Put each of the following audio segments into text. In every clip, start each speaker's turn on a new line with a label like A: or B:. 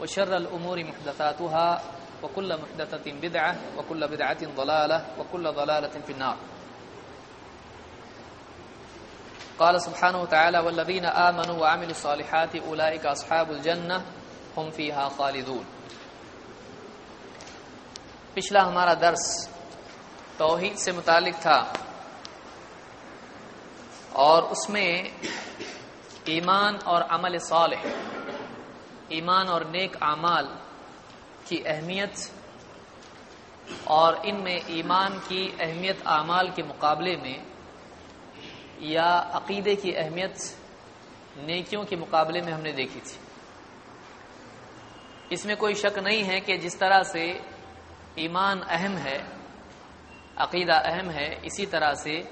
A: وشر الأمور محدثاتها وكل محدثة بدعة وكل بدعة ضلالة وكل ضلالة في النار. قال سبحانه وتعالى والذين آمنوا وعملوا الصالحات أولئك أصحاب الجنة هم فيها خالدون. پچھلا ہمارا درس توحید سے متعلق تھا اور اس میں ایمان اور عمل صالح ایمان اور نیک اعمال کی اہمیت اور ان میں ایمان کی اہمیت اعمال کے مقابلے میں یا عقیدے کی اہمیت نیکیوں کے مقابلے میں ہم نے دیکھی تھی۔ اس میں کوئی شک نہیں ہے کہ جس طرح سے ایمان اہم ہے، عقیدہ اہم ہے، اسی طرح سے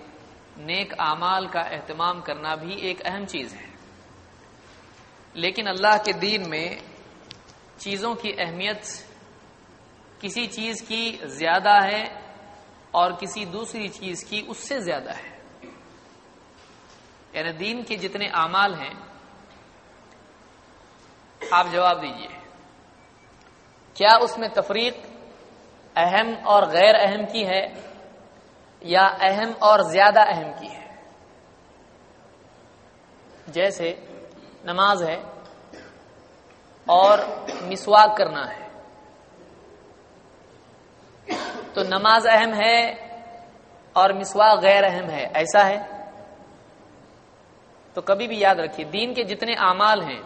A: نیک اعمال کا اہتمام کرنا بھی ایک اہم چیز ہے۔ لیکن اللہ کے دین میں چیزوں کی اہمیت کسی چیز کی زیادہ ہے اور کسی دوسری چیز کی اس سے زیادہ ہے۔ یعنی دین کے جتنے اعمال ہیں، آپ جواب دیجیے۔ کیا اس میں تفریق اہم اور غیر اہم کی ہے یا اہم اور زیادہ اہم کی ہے؟ جیسے نماز ہے اور مسواک کرنا ہے۔ تو نماز اہم ہے اور مسواک غیر اہم ہے، ایسا ہے؟ تو کبھی بھی یاد رکھیے، دین کے جتنے اعمال ہیں،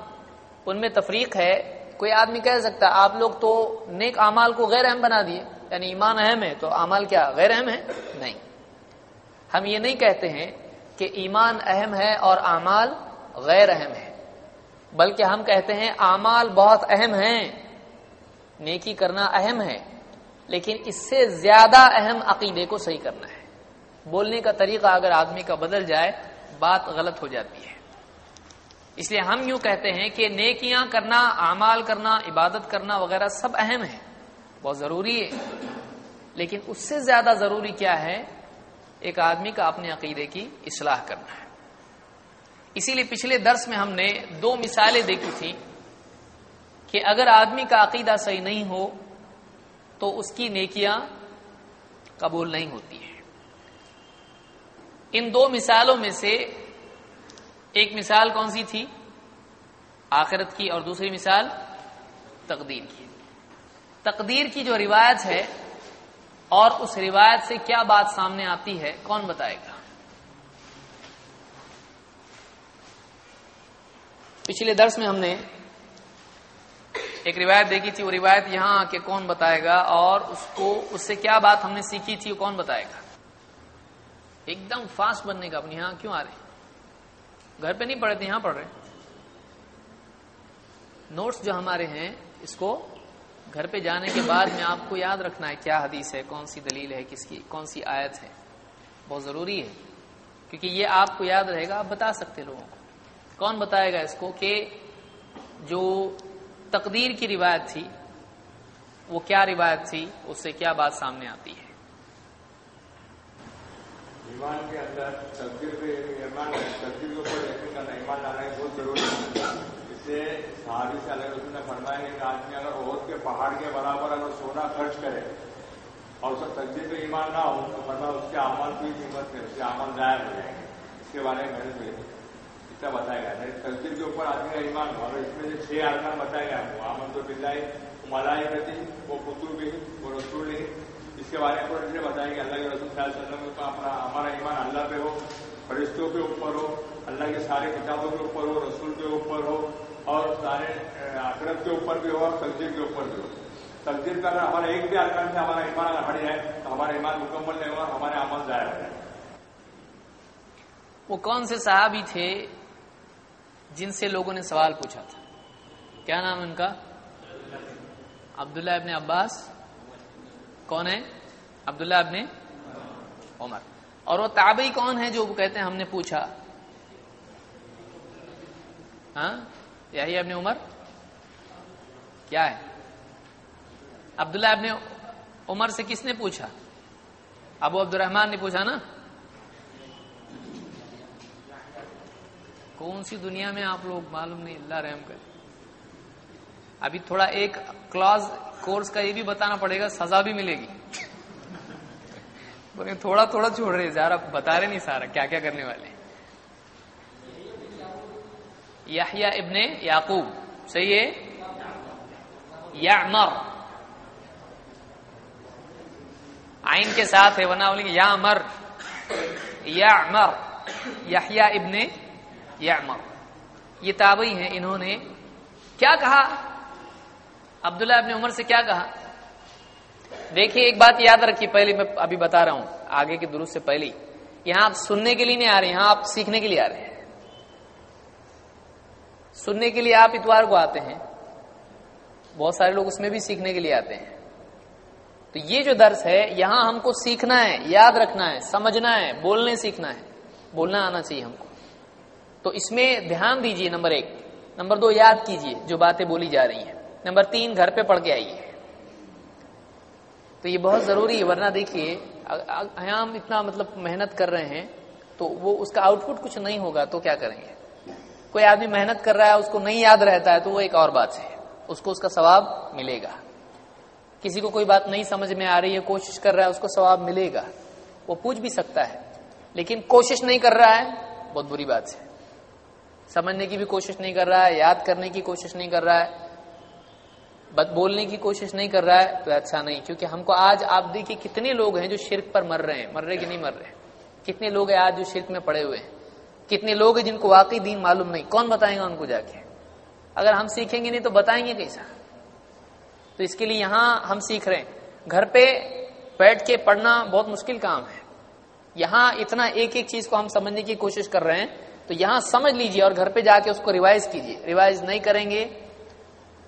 A: ان میں تفریق ہے۔ کوئی آدمی کہہ سکتا ہے آپ لوگ تو نیک اعمال کو غیر اہم بنا دیے یعنی ایمان اہم ہے، تو اعمال کیا غیر اہم ہے نہیں۔ ہم یہ نہیں کہتے ہیں کہ ایمان اہم ہے اور اعمال غیر اہم ہے بلکہ ہم کہتے ہیں اعمال بہت اہم ہیں، نیکی کرنا اہم ہے، لیکن اس سے زیادہ اہم عقیدے کو صحیح کرنا ہے۔ بولنے کا طریقہ اگر آدمی کا بدل جائے، بات غلط ہو جاتی ہے۔ اس لیے ہم یوں کہتے ہیں کہ نیکیاں کرنا، اعمال کرنا، عبادت کرنا وغیرہ سب اہم ہے بہت ضروری ہے۔ لیکن اس سے زیادہ ضروری کیا ہے؟ ایک آدمی کا اپنے عقیدے کی اصلاح کرنا ہے۔ اسی لیے پچھلے درس میں ہم نے دو مثالیں دیکھی تھی کہ اگر آدمی کا عقیدہ صحیح نہیں ہو تو اس کی نیکیاں قبول نہیں ہوتی ہیں۔ ان دو مثالوں میں سے ایک مثال کون سی تھی؟ آخرت کی اور دوسری مثال تقدیر کی۔ تقدیر کی جو روایت ہے اور اس روایت سے کیا بات سامنے آتی ہے، کون بتائے گا؟ پچھلے درس میں ہم نے ایک روایت دیکھی تھی، وہ روایت یہاں آ کے کون بتائے گا اور اس کو، اس سے کیا بات ہم نے سیکھی تھی، وہ کون بتائے گا؟ ایک دم فاسٹ بننے کا اپنی یہاں کیوں آ رہے گھر پہ نہیں پڑھے تھے یہاں پڑھ رہے نوٹس جو ہمارے ہیں، اس کو گھر پہ جانے کے بعد میں آپ کو یاد رکھنا ہے کیا حدیث ہے، کون سی دلیل ہے، کس کی، کون سی آیت ہے۔ بہت ضروری ہے، کیونکہ یہ آپ کو یاد رہے گا، آپ بتا سکتے لوگوں کو۔ کون بتائے گا اس کو کہ جو تقدیر کی روایت تھی، وہ کیا روایت تھی، اس سے کیا بات سامنے آتی ہے؟
B: ایمان کے اندر تقدیر پہ ایمان تقدیر کے اوپر یقین کرنا، ایمان لانا بہت ضروری ہے۔ اس سے صحابی سے اللہ رسول نے فرمایا کہ آدمی اگر عہد کے پہاڑ کے برابر اگر سونا خرچ کرے اور اس کا تقدیر پہ ایمان نہ ہو، تو فرمایا اس کے اعمال کی قیمت ہے اس کے اعمال ضائع ہو جائیں گے۔ اس کے بارے میں میں اتنا بتایا گیا تقدیر کے اوپر آدمی کا ایمان ہو اور اس میں سے چھ ارکان بتایا گیا وہ آمن تو بلائی ملائی رہتی وہ قطب بھی وہ رسول نہیں اس کے بارے میں نے بتایا کہ اللہ کے رسول صلی اللہ علیہ وسلم کا اپنا ہمارا ایمان اللہ پہ ہو فرشتوں کے اوپر ہو اللہ کے سارے کتابوں کے اوپر ہو رسول کے اوپر ہو اور سارے آخرت کے اوپر بھی ہو اور تقدیر کے اوپر بھی ہو تقدیر کا اگر ہمارا ایک بھی ارکان سے ہمارا ایمان اگر ہٹ جائے تو ہمارا ایمان مکمل نہیں ہوگا ہمارے عمل ضائع ہو جائے
A: وہ کون سے صحابی تھے جن سے لوگوں نے سوال پوچھا تھا۔ کیا نام ان کا؟ عبداللہ ابن عباس۔ کون ہے؟ عبداللہ ابن عمر۔ اور وہ تابعی کون ہے جو کہتے ہیں ہم نے پوچھا؟ ہاں؟ یہی ابن عمر۔ کیا ہے؟ عبداللہ ابن عمر سے کس نے پوچھا؟ ابو عبد الرحمان نے پوچھا نا؟ کون سی دنیا میں آپ لوگ معلوم نہیں، اللہ رحم کر ابھی تھوڑا ایک کلاس، کورس کا یہ بھی بتانا پڑے گا، سزا بھی ملے گی۔ تھوڑا تھوڑا چھوڑ رہے زیادہ بتا رہے نہیں سارا، کیا کیا کرنے والے یحییٰ ابن یعقوب، صحیح ہے؟ یعمر۔ آئین کے ساتھ ہے، ورنہ بولیں گے یا مر یا مر یحییٰ ابن یعمر۔ یہ تابعی ہیں انہوں نے۔ کیا کہا؟ عبداللہ ابن عمر سے کیا کہا؟ دیکھیے، ایک بات یاد رکھیے، پہلے میں ابھی بتا رہا ہوں، آگے کے درست سے پہلے یہاں آپ سننے کے لیے نہیں آ رہے یہاں آپ سیکھنے کے لیے آ رہے ہیں۔ سننے کے لیے آپ اتوار کو آتے ہیں۔ بہت سارے لوگ اس میں بھی سیکھنے کے لیے آتے ہیں۔ تو یہ جو درس ہے، یہاں ہم کو سیکھنا ہے، یاد رکھنا ہے، سمجھنا ہے، بولنے سیکھنا ہے۔ بولنا آنا چاہیے ہم کو۔ تو اس میں دھیان دیجیے نمبر ایک۔ نمبر دو، یاد کیجیے جو باتیں بولی جا رہی ہیں۔ نمبر تین، گھر پہ پڑھ کے آئیے۔ تو یہ بہت ضروری ہے، ورنہ دیکھیے ہم اتنا مطلب محنت کر رہے ہیں، تو وہ اس کا آؤٹ پٹ کچھ نہیں ہوگا، تو کیا کریں گے؟ کوئی آدمی محنت کر رہا ہے، اس کو نہیں یاد رہتا ہے، تو وہ ایک اور بات ہے۔ اس کو اس کا ثواب ملے گا۔ کسی کو کوئی بات نہیں سمجھ میں آ رہی ہے، کوشش کر رہا ہے، اس کو ثواب ملے گا۔ وہ پوچھ بھی سکتا ہے، لیکن کوشش نہیں کر رہا ہے، بہت بری بات ہے۔ سمجھنے کی بھی کوشش نہیں کر رہا ہے، یاد کرنے کی کوشش نہیں کر رہا ہے، بد بولنے کی کوشش نہیں کر رہا ہے، تو اچھا نہیں، کیونکہ ہم کو آج آپ دیکھیے کتنے لوگ ہیں جو شرک پر مر رہے ہیں، مر رہے کہ نہیں مر رہے؟ کتنے لوگ ہیں آج جو شرک میں پڑے ہوئے ہیں؟ کتنے لوگ ہیں جن کو واقعی دین معلوم نہیں؟ کون بتائیں گا ان کو جا کے؟ اگر ہم سیکھیں گے نہیں تو بتائیں گے کیسا؟ تو اس کے لیے یہاں ہم سیکھ رہے ہیں۔ گھر پہ بیٹھ کے پڑھنا بہت مشکل کام ہے۔ یہاں اتنا ایک ایک چیز کو ہم سمجھنے کی کوشش کر رہے ہیں۔ تو یہاں سمجھ لیجیے اور گھر پہ جا کے اس کو ریوائز کیجیے۔ ریوائز نہیں کریں گے،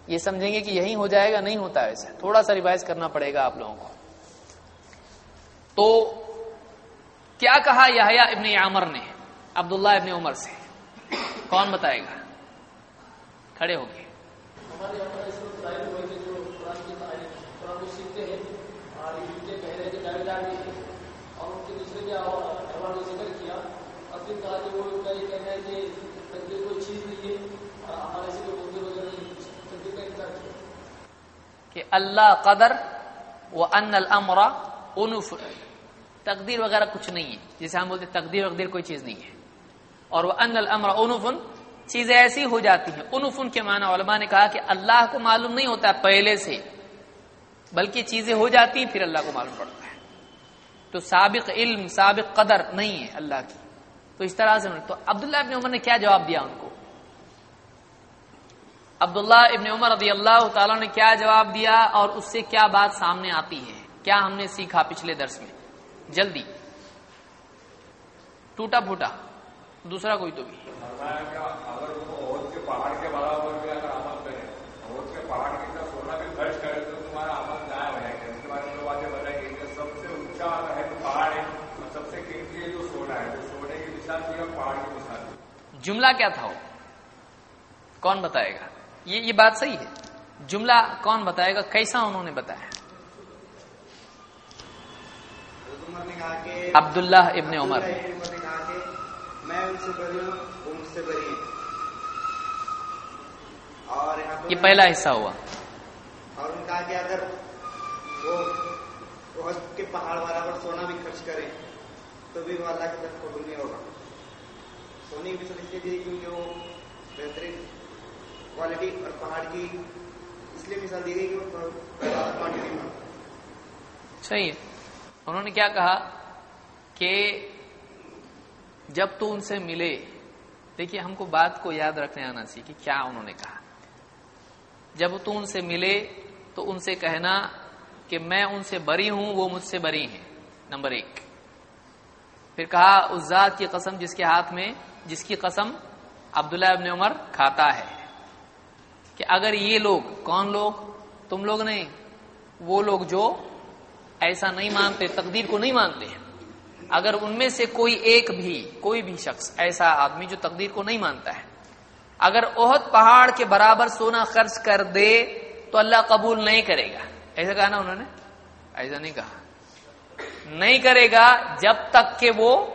A: یہ سمجھیں گے کہ یہی ہو جائے گا، نہیں ہوتا ایسا تھوڑا سا ریوائز کرنا پڑے گا آپ لوگوں کو۔ تو کیا کہا یہ ابن عامر نے؟ عبداللہ ابن عمر سے۔ کون بتائے گا؟ کھڑے ہو گئے۔ کہ کہ اللہ قدر وہ ان الامر انف۔ تقدیر وغیرہ کچھ نہیں ہے۔ جسے ہم بولتے تقدیر وقدیر کوئی چیز نہیں ہے۔ اور وہ ان الامر انفن چیزیں ایسی ہو جاتی ہیں۔ انفن کے معنی علماء نے کہا کہ اللہ کو معلوم نہیں ہوتا پہلے سے، بلکہ چیزیں ہو جاتی ہیں، پھر اللہ کو معلوم پڑتا ہے۔ تو سابق علم، سابق قدر نہیں ہے اللہ کی۔ تو اس طرح سے تو عبداللہ ابن عمر نے کیا جواب دیا ان کو؟ عبداللہ ابن عمر رضی اللہ تعالیٰ نے کیا جواب دیا اور اس سے کیا بات سامنے آتی ہے؟ کیا ہم نے سیکھا پچھلے درس میں؟ جلدی۔ ٹوٹا پھوٹا۔ دوسرا کوئی تو بھی
B: پہاڑ کے برابر بھی اگر عمل کریں کے پہاڑ کی طرف سونا بھی خرچ کرے تو تمہارا عمل نیا ہو جائے گا اس کے بارے میں باتیں بتائیں گے کہ سب سے اونچا ہے تو پہاڑ ہے اور سب سے قیمتی ہے جو سونا ہے جو سونے کی مثال تھی اور پہاڑ کی مثال تھی
A: جملہ کیا تھا وہ؟ کون بتائے گا؟ یہ یہ بات صحیح ہے۔ جملہ کون بتائے گا؟ کیسا انہوں نے بتایا؟ عبداللہ ابن عمر۔
C: میں
A: یہ پہلا حصہ ہوا۔
C: اور ان کہا کہ اگر وہ کے پہاڑ برابر سونا بھی خرچ کریں، تو بھی وہ اللہ کی طرف قبول نہیں ہوگا۔ سونے کی مثال اس لیے دی کیونکہ وہ بہترین کوالٹی اور پہاڑ کی اس لیے مثال دی گئی کہ وہ کوانٹٹی میں
A: صحیح ہے۔ اچھا، انہوں نے کیا کہا کہ جب تو ان سے ملے، دیکھیے ہم کو بات کو یاد رکھنے آنا چاہیے کہ کیا انہوں نے کہا۔ جب تو ان سے ملے تو ان سے کہنا کہ میں ان سے بری ہوں، وہ مجھ سے بری ہیں۔ نمبر ایک۔ پھر کہا، اس ذات کی قسم جس کے ہاتھ میں جس کی قسم عبداللہ ابن عمر کھاتا ہے کہ اگر یہ لوگ، کون لوگ؟ تم لوگ نہیں، وہ لوگ جو ایسا نہیں مانتے، تقدیر کو نہیں مانتے اگر ان میں سے کوئی ایک بھی، کوئی بھی شخص ایسا آدمی جو تقدیر کو نہیں مانتا ہے، اگر عہد پہاڑ کے برابر سونا خرچ کر دے تو اللہ قبول نہیں کرے گا۔ ایسا کہا نا انہوں نے؟ ایسا نہیں کہا۔ نہیں کرے گا جب تک کہ وہ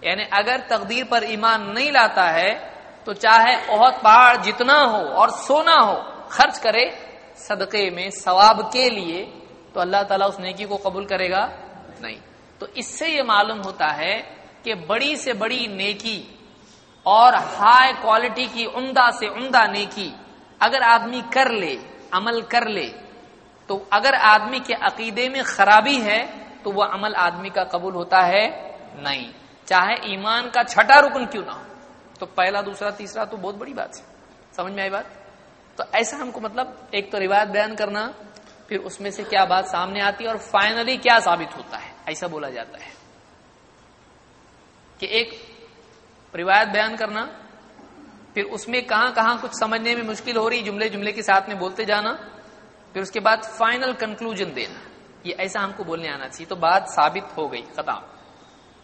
A: یعنی اگر تقدیر پر ایمان نہیں لاتا ہے، تو چاہے عہد پہاڑ جتنا ہو اور سونا ہو، خرچ کرے صدقے میں، ثواب کے لیے، تو اللہ تعالیٰ اس نیکی کو قبول کرے گا نہیں۔ تو اس سے یہ معلوم ہوتا ہے کہ بڑی سے بڑی نیکی اور ہائی کوالٹی کی عمدہ سے عمدہ نیکی اگر آدمی کر لے، عمل کر لے، تو اگر آدمی کے عقیدے میں خرابی ہے، تو وہ عمل آدمی کا قبول ہوتا ہے نہیں۔ چاہے ایمان کا چھٹا رکن کیوں نہ ہو۔ تو پہلا، دوسرا، تیسرا تو بہت بڑی بات ہے۔ سمجھ میں آئی بات؟ تو ایسا ہم کو مطلب ایک تو روایت بیان کرنا، پھر اس میں سے کیا بات سامنے آتی ہے اور فائنلی کیا ثابت ہوتا ہے؟ ایسا بولا جاتا ہے۔ کہ ایک روایت بیان کرنا، پھر اس میں کہاں کہاں کچھ سمجھنے میں مشکل ہو رہی، جملے جملے کے ساتھ میں بولتے جانا، پھر اس کے بعد فائنل کنکلوژ دینا۔ یہ ایسا ہم کو بولنے آنا چاہیے۔ تو بات ثابت ہو گئی، ختم۔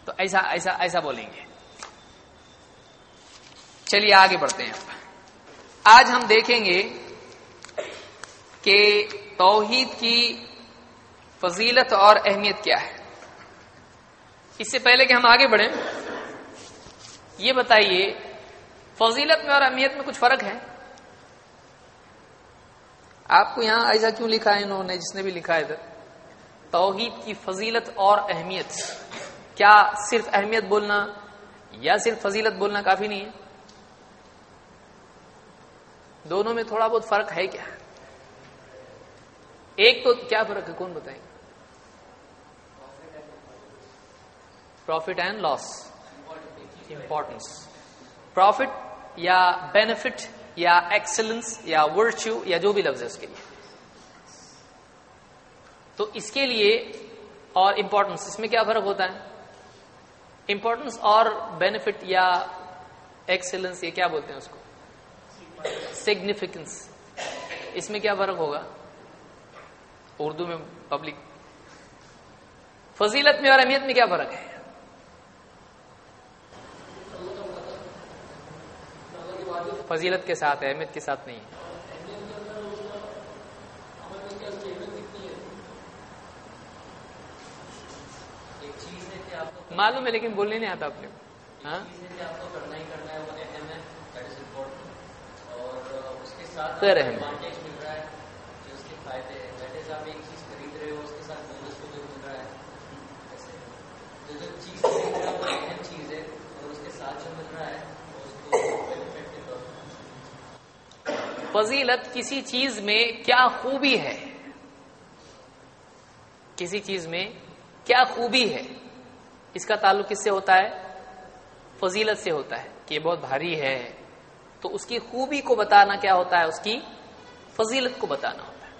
A: تو ایسا ایسا ایسا بولیں گے۔ چلیے آگے بڑھتے ہیں۔ آج ہم دیکھیں گے کہ توحید کی فضیلت اور اہمیت کیا ہے۔ اس سے پہلے کہ ہم آگے بڑھیں، یہ بتائیے، فضیلت میں اور اہمیت میں کچھ فرق ہے؟ آپ کو یہاں ایسا کیوں لکھا ہے انہوں نے، جس نے بھی لکھا ہے ادھر؟ توحید کی فضیلت اور اہمیت۔ کیا صرف اہمیت بولنا یا صرف فضیلت بولنا کافی نہیں ہے؟ دونوں میں تھوڑا بہت فرق ہے کیا؟ ایک تو کیا فرق ہے؟ کون بتائیں؟ گے profit and loss importance profit یا بینیفٹ یا ایکسلنس یا ورچو یا جو بھی لفظ ہے اس کے لیے. تو اس کے لیے اور امپورٹنس اس میں کیا فرق ہوتا ہے؟ امپورٹنس اور بینیفٹ یا ایکسلنس یہ کیا بولتے ہیں اس کو سگنیفیکینس اس میں کیا فرق ہوگا اردو میں پبلک فضیلت میں اور اہمیت میں کیا فرق ہے فضیلت کے ساتھ ہے اہمیت کے ساتھ نہیں ہے معلوم ہے لیکن بولنے نہیں آتا آپ نے ہاں؟ فضیلت کسی چیز میں کیا خوبی ہے؟ کسی چیز میں کیا خوبی ہے؟ اس کا تعلق کس سے ہوتا ہے؟ فضیلت سے ہوتا ہے کہ یہ بہت بھاری ہے۔ تو اس کی خوبی کو بتانا کیا ہوتا ہے؟ اس کی فضیلت کو بتانا ہوتا ہے۔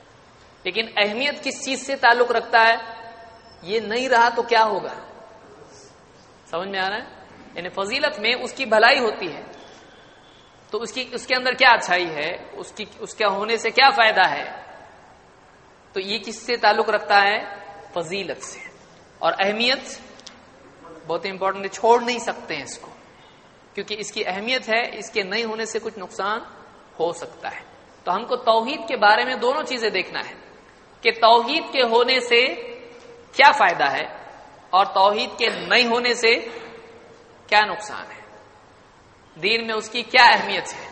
A: لیکن اہمیت کس چیز سے تعلق رکھتا ہے؟ یہ نہیں رہا تو کیا ہوگا؟ سمجھ میں آ رہا ہے؟ یعنی فضیلت میں اس کی بھلائی ہوتی ہے۔ تو اس کی، اس کے اندر کیا اچھائی ہے؟ اس کی، اس کے ہونے سے کیا فائدہ ہے؟ تو یہ کس سے تعلق رکھتا ہے؟ فضیلت سے۔ اور اہمیت بہت امپورٹنٹ چھوڑ نہیں سکتے ہیں اس کو۔ کیونکہ اس کی اہمیت ہے، اس کے نہیں ہونے سے کچھ نقصان ہو سکتا ہے۔ تو ہم کو توحید کے بارے میں دونوں چیزیں دیکھنا ہے۔ کہ توحید کے ہونے سے کیا فائدہ ہے اور توحید کے نہیں ہونے سے کیا نقصان ہے۔ دین میں اس کی کیا اہمیت ہے؟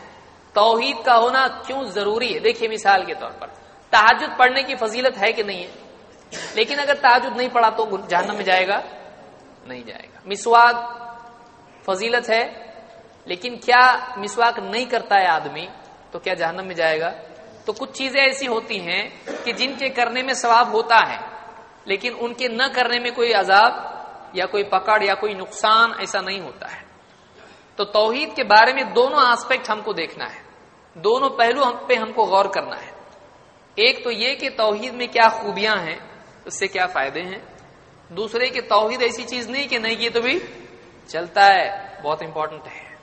A: توحید کا ہونا کیوں ضروری ہے؟ دیکھیے مثال کے طور پر تحجد پڑھنے کی فضیلت ہے کہ نہیں ہے؟ لیکن اگر تحجد نہیں پڑھا تو جہنم میں جائے گا۔ نہیں جائے گا۔ مسواک فضیلت ہے، لیکن کیا مسواک نہیں کرتا ہے آدمی، تو کیا جہنم میں جائے گا؟ تو کچھ چیزیں ایسی ہوتی ہیں کہ جن کے کرنے میں ثواب ہوتا ہے، لیکن ان کے نہ کرنے میں کوئی عذاب یا کوئی پکڑ یا کوئی نقصان ایسا نہیں ہوتا ہے۔ تو توحید کے بارے میں دونوں آسپیکٹ ہم کو دیکھنا ہے۔ دونوں پہلو ہم پہ ہم کو غور کرنا ہے۔ ایک تو یہ کہ توحید میں کیا خوبیاں ہیں، اس سے کیا فائدے ہیں؟ دوسرے کہ توحید ایسی چیز نہیں کہ نہیں کی تو بھی چلتا ہے۔ بہت امپورٹنٹ ہے۔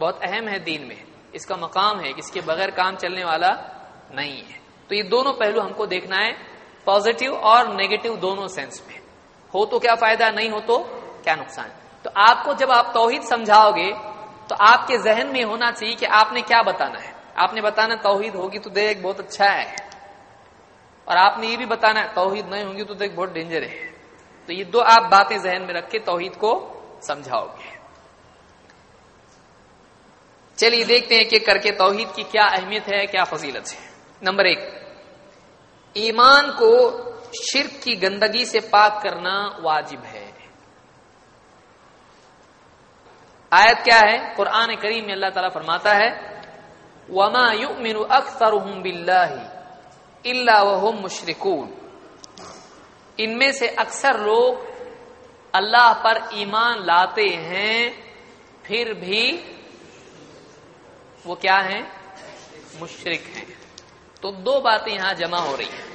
A: بہت اہم ہے دین میں۔ اس کا مقام ہے اس کے بغیر کام چلنے والا نہیں ہے۔ تو یہ دونوں پہلو ہم کو دیکھنا ہے پازیٹو اور نیگیٹو دونوں سینس میں۔ ہو تو کیا فائدہ، نہیں ہو تو کیا نقصان؟ تو آپ کو جب آپ توحید سمجھاؤ گے تو آپ کے ذہن میں ہونا چاہیے کہ آپ نے کیا بتانا ہے۔ آپ نے بتانا توحید ہوگی تو دیکھ، بہت اچھا ہے۔ اور آپ نے یہ بھی بتانا ہے، توحید نہیں ہوگی تو دیکھ، بہت ڈینجر ہے۔ تو یہ دو آپ باتیں ذہن میں رکھ کے توحید کو سمجھاؤ گے چلیے دیکھتے ہیں کہ کر کے توحید کی کیا اہمیت ہے، کیا فضیلت ہے۔ نمبر ایک، ایمان کو شرک کی گندگی سے پاک کرنا واجب ہے۔ آیت کیا ہے؟ قرآن کریم میں اللہ تعالیٰ فرماتا ہے، وما يؤمن اکثرهم بالله الا وهم مشركون۔ ان میں سے اکثر لوگ اللہ پر ایمان لاتے ہیں، پھر بھی وہ کیا ہیں؟ مشرک ہیں۔ تو دو باتیں یہاں جمع ہو رہی ہیں۔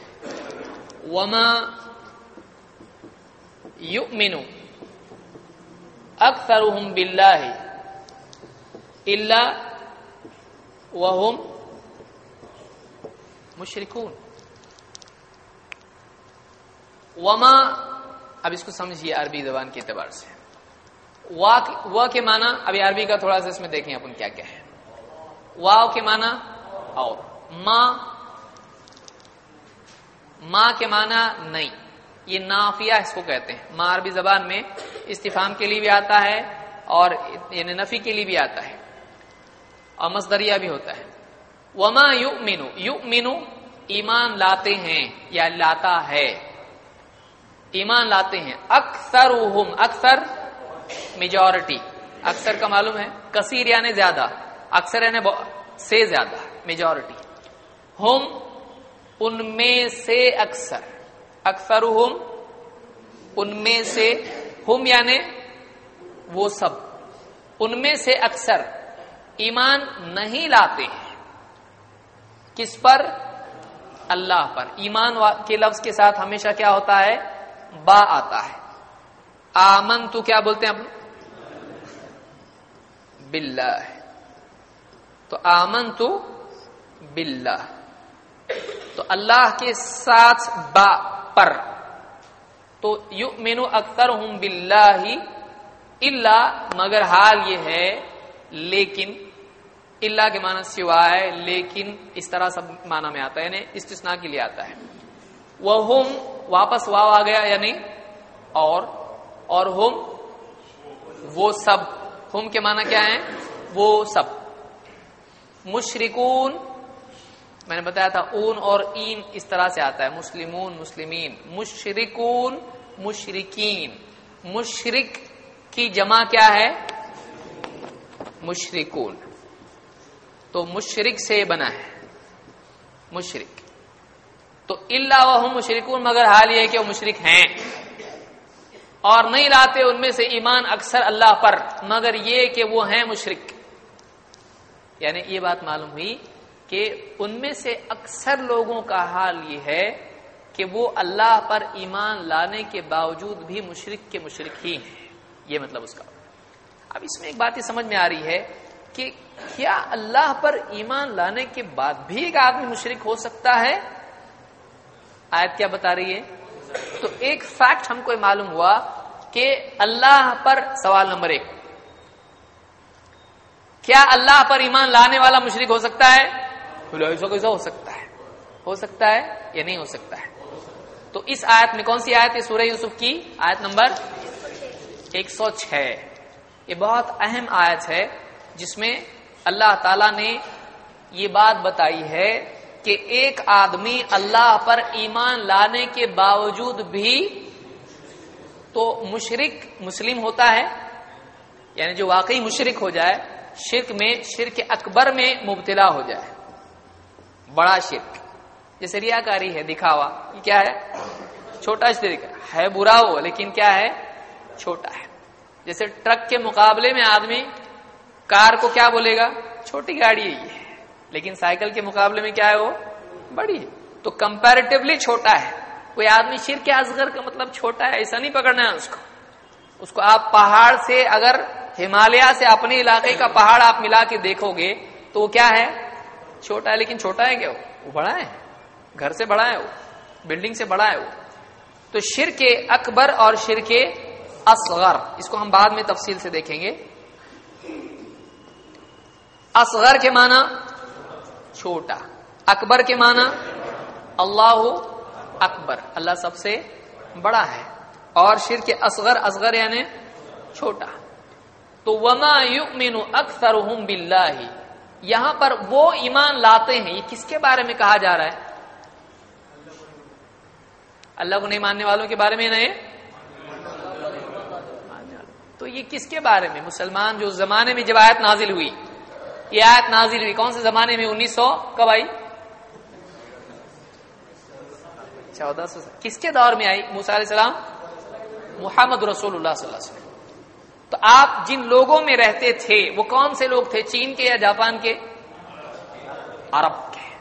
A: وما یؤمن اکثرهم بالله الا وهم مشرکون وما اب اس کو سمجھیے عربی زبان کے اعتبار سے۔ وا کے معنی ابھی عربی کا تھوڑا سا اس میں دیکھیں اپن کیا کیا ہے۔ واؤ کے معنی اور۔ ماں ماں کے معنی نہیں۔ یہ نافیہ اس کو کہتے ہیں۔ ماں عربی زبان میں استفام کے لیے بھی آتا ہے اور یعنی نفی کے لیے بھی آتا ہے۔ اور مصدریہ بھی ہوتا ہے۔ وما یو مینو یو مینو ایمان لاتے ہیں یا لاتا ہے۔ ایمان لاتے ہیں۔ اکثر اکثر میجورٹی اکثر کا معلوم ہے، کثیر یعنی زیادہ۔ اکثر یعنی سے زیادہ میجورٹی ہوم ان میں سے اکثر۔ اکثر ان میں سے، ہم یعنی وہ سب۔ ان میں سے اکثر ایمان نہیں لاتے ہیں۔ کس پر؟ اللہ پر۔ ایمان کے لفظ کے ساتھ ہمیشہ کیا ہوتا ہے؟ با آتا ہے۔ آمن تو کیا بولتے ہیں بلّہ تو آمن تو بلّہ تو اللہ کے ساتھ با پر۔ تو یو مینو اختر ہوں بلّہ ہی اللہ مگر حال یہ ہے، لیکن اللہ کے معنی سوائے، لیکن اس طرح سب معنی میں آتا ہے یعنی استثناء کے لیے آتا ہے۔ وہ واپس واو آ گیا یعنی اور اور ہم؟ وہ سب۔ ہم کے معنی کیا ہے وہ سب۔ مشرکون، میں نے بتایا تھا، اون اور این اس طرح سے آتا ہے۔ مسلمون، مسلمین۔ مشرکون مشرقین مشرق کی جمع کیا ہے؟ مشرکون۔ تو مشرق سے بنا ہے۔ مشرق تو اللہ وہ مشرکون، مگر حال یہ کہ وہ مشرق ہیں۔ اور نہیں لاتے ان میں سے ایمان اکثر اللہ پر، مگر یہ کہ وہ ہیں مشرق یعنی یہ بات معلوم ہوئی کہ ان میں سے اکثر لوگوں کا حال یہ ہے کہ وہ اللہ پر ایمان لانے کے باوجود بھی مشرق کے مشرق ہی ہیں۔ یہ مطلب اس کا۔ اب اس میں ایک بات یہ سمجھ میں آ رہی ہے کہ کیا اللہ پر ایمان لانے کے بعد بھی ایک آدمی مشرق ہو سکتا ہے؟ آیت کیا بتا رہی ہے؟ تو ایک فیکٹ ہم کو معلوم ہوا کہ اللہ پر سوال نمبر ایک۔ کیا اللہ پر ایمان لانے والا مشرق ہو سکتا ہے؟ ایسا کیسا ہو سکتا ہے؟ ہو سکتا ہے یا نہیں ہو سکتا ہے؟ تو اس آیت میں کون سی آیت ہے سورہ یوسف کی؟ آیت نمبر ایک سو چھ۔ یہ بہت اہم آیت ہے جس میں اللہ تعالی نے یہ بات بتائی ہے کہ ایک آدمی اللہ پر ایمان لانے کے باوجود بھی تو مشرق مسلم ہوتا ہے یعنی جو واقعی مشرق ہو جائے، شرک میں، شرک اکبر میں مبتلا ہو جائے۔ بڑا شرک۔ جیسے ریا کاری ہے، دکھاوا۔ یہ کیا ہے؟ چھوٹا شرک ہے برا وہ، لیکن کیا ہے؟ چھوٹا ہے۔ جیسے ٹرک کے مقابلے میں آدمی کار کو کیا بولے گا؟ چھوٹی گاڑی ہے یہ۔ لیکن سائیکل کے مقابلے میں کیا ہے وہ؟ بڑی ہے۔ تو کمپیریٹیولی چھوٹا ہے۔ کوئی آدمی شیر کے ازغر کا مطلب چھوٹا ہے، ایسا نہیں پکڑنا ہے اس کو۔ اس کو آپ پہاڑ سے اگر ہمالیہ سے اپنے علاقے کا پہاڑ آپ ملا کے دیکھو گے، تو وہ کیا ہے؟ چھوٹا ہے، لیکن چھوٹا ہے کیا وہ؟ وہ بڑا ہے۔ گھر سے بڑا ہے وہ۔ بلڈنگ سے بڑا ہے وہ۔ تو شرک اکبر اور شرک اصغر، اس کو ہم بعد میں تفصیل سے دیکھیں گے۔ اصغر کے معنی چھوٹا۔ اکبر کے معنی اللہ اکبر۔ اللہ سب سے بڑا ہے۔ اور شرک اصغر اصغر یعنی چھوٹا۔ تو وما یؤمن اکثر باللہ یہاں پر وہ ایمان لاتے ہیں۔ یہ کس کے بارے میں کہا جا رہا ہے؟ اللہ کو نہیں ماننے والوں کے بارے میں نہیں؟ تو یہ کس کے بارے میں؟ مسلمان جو زمانے میں جب آیت نازل ہوئی یہ آیت نازل ہوئی. کون سے زمانے میں؟ انیس سو کب آئی؟ چودہ سو کس کے دور میں آئی؟ موسیٰ علیہ السلام؟ محمد رسول اللہ صلی اللہ علیہ وسلم. تو آپ جن لوگوں میں رہتے تھے، وہ کون سے لوگ تھے؟ چین کے یا جاپان کے؟ عرب کے.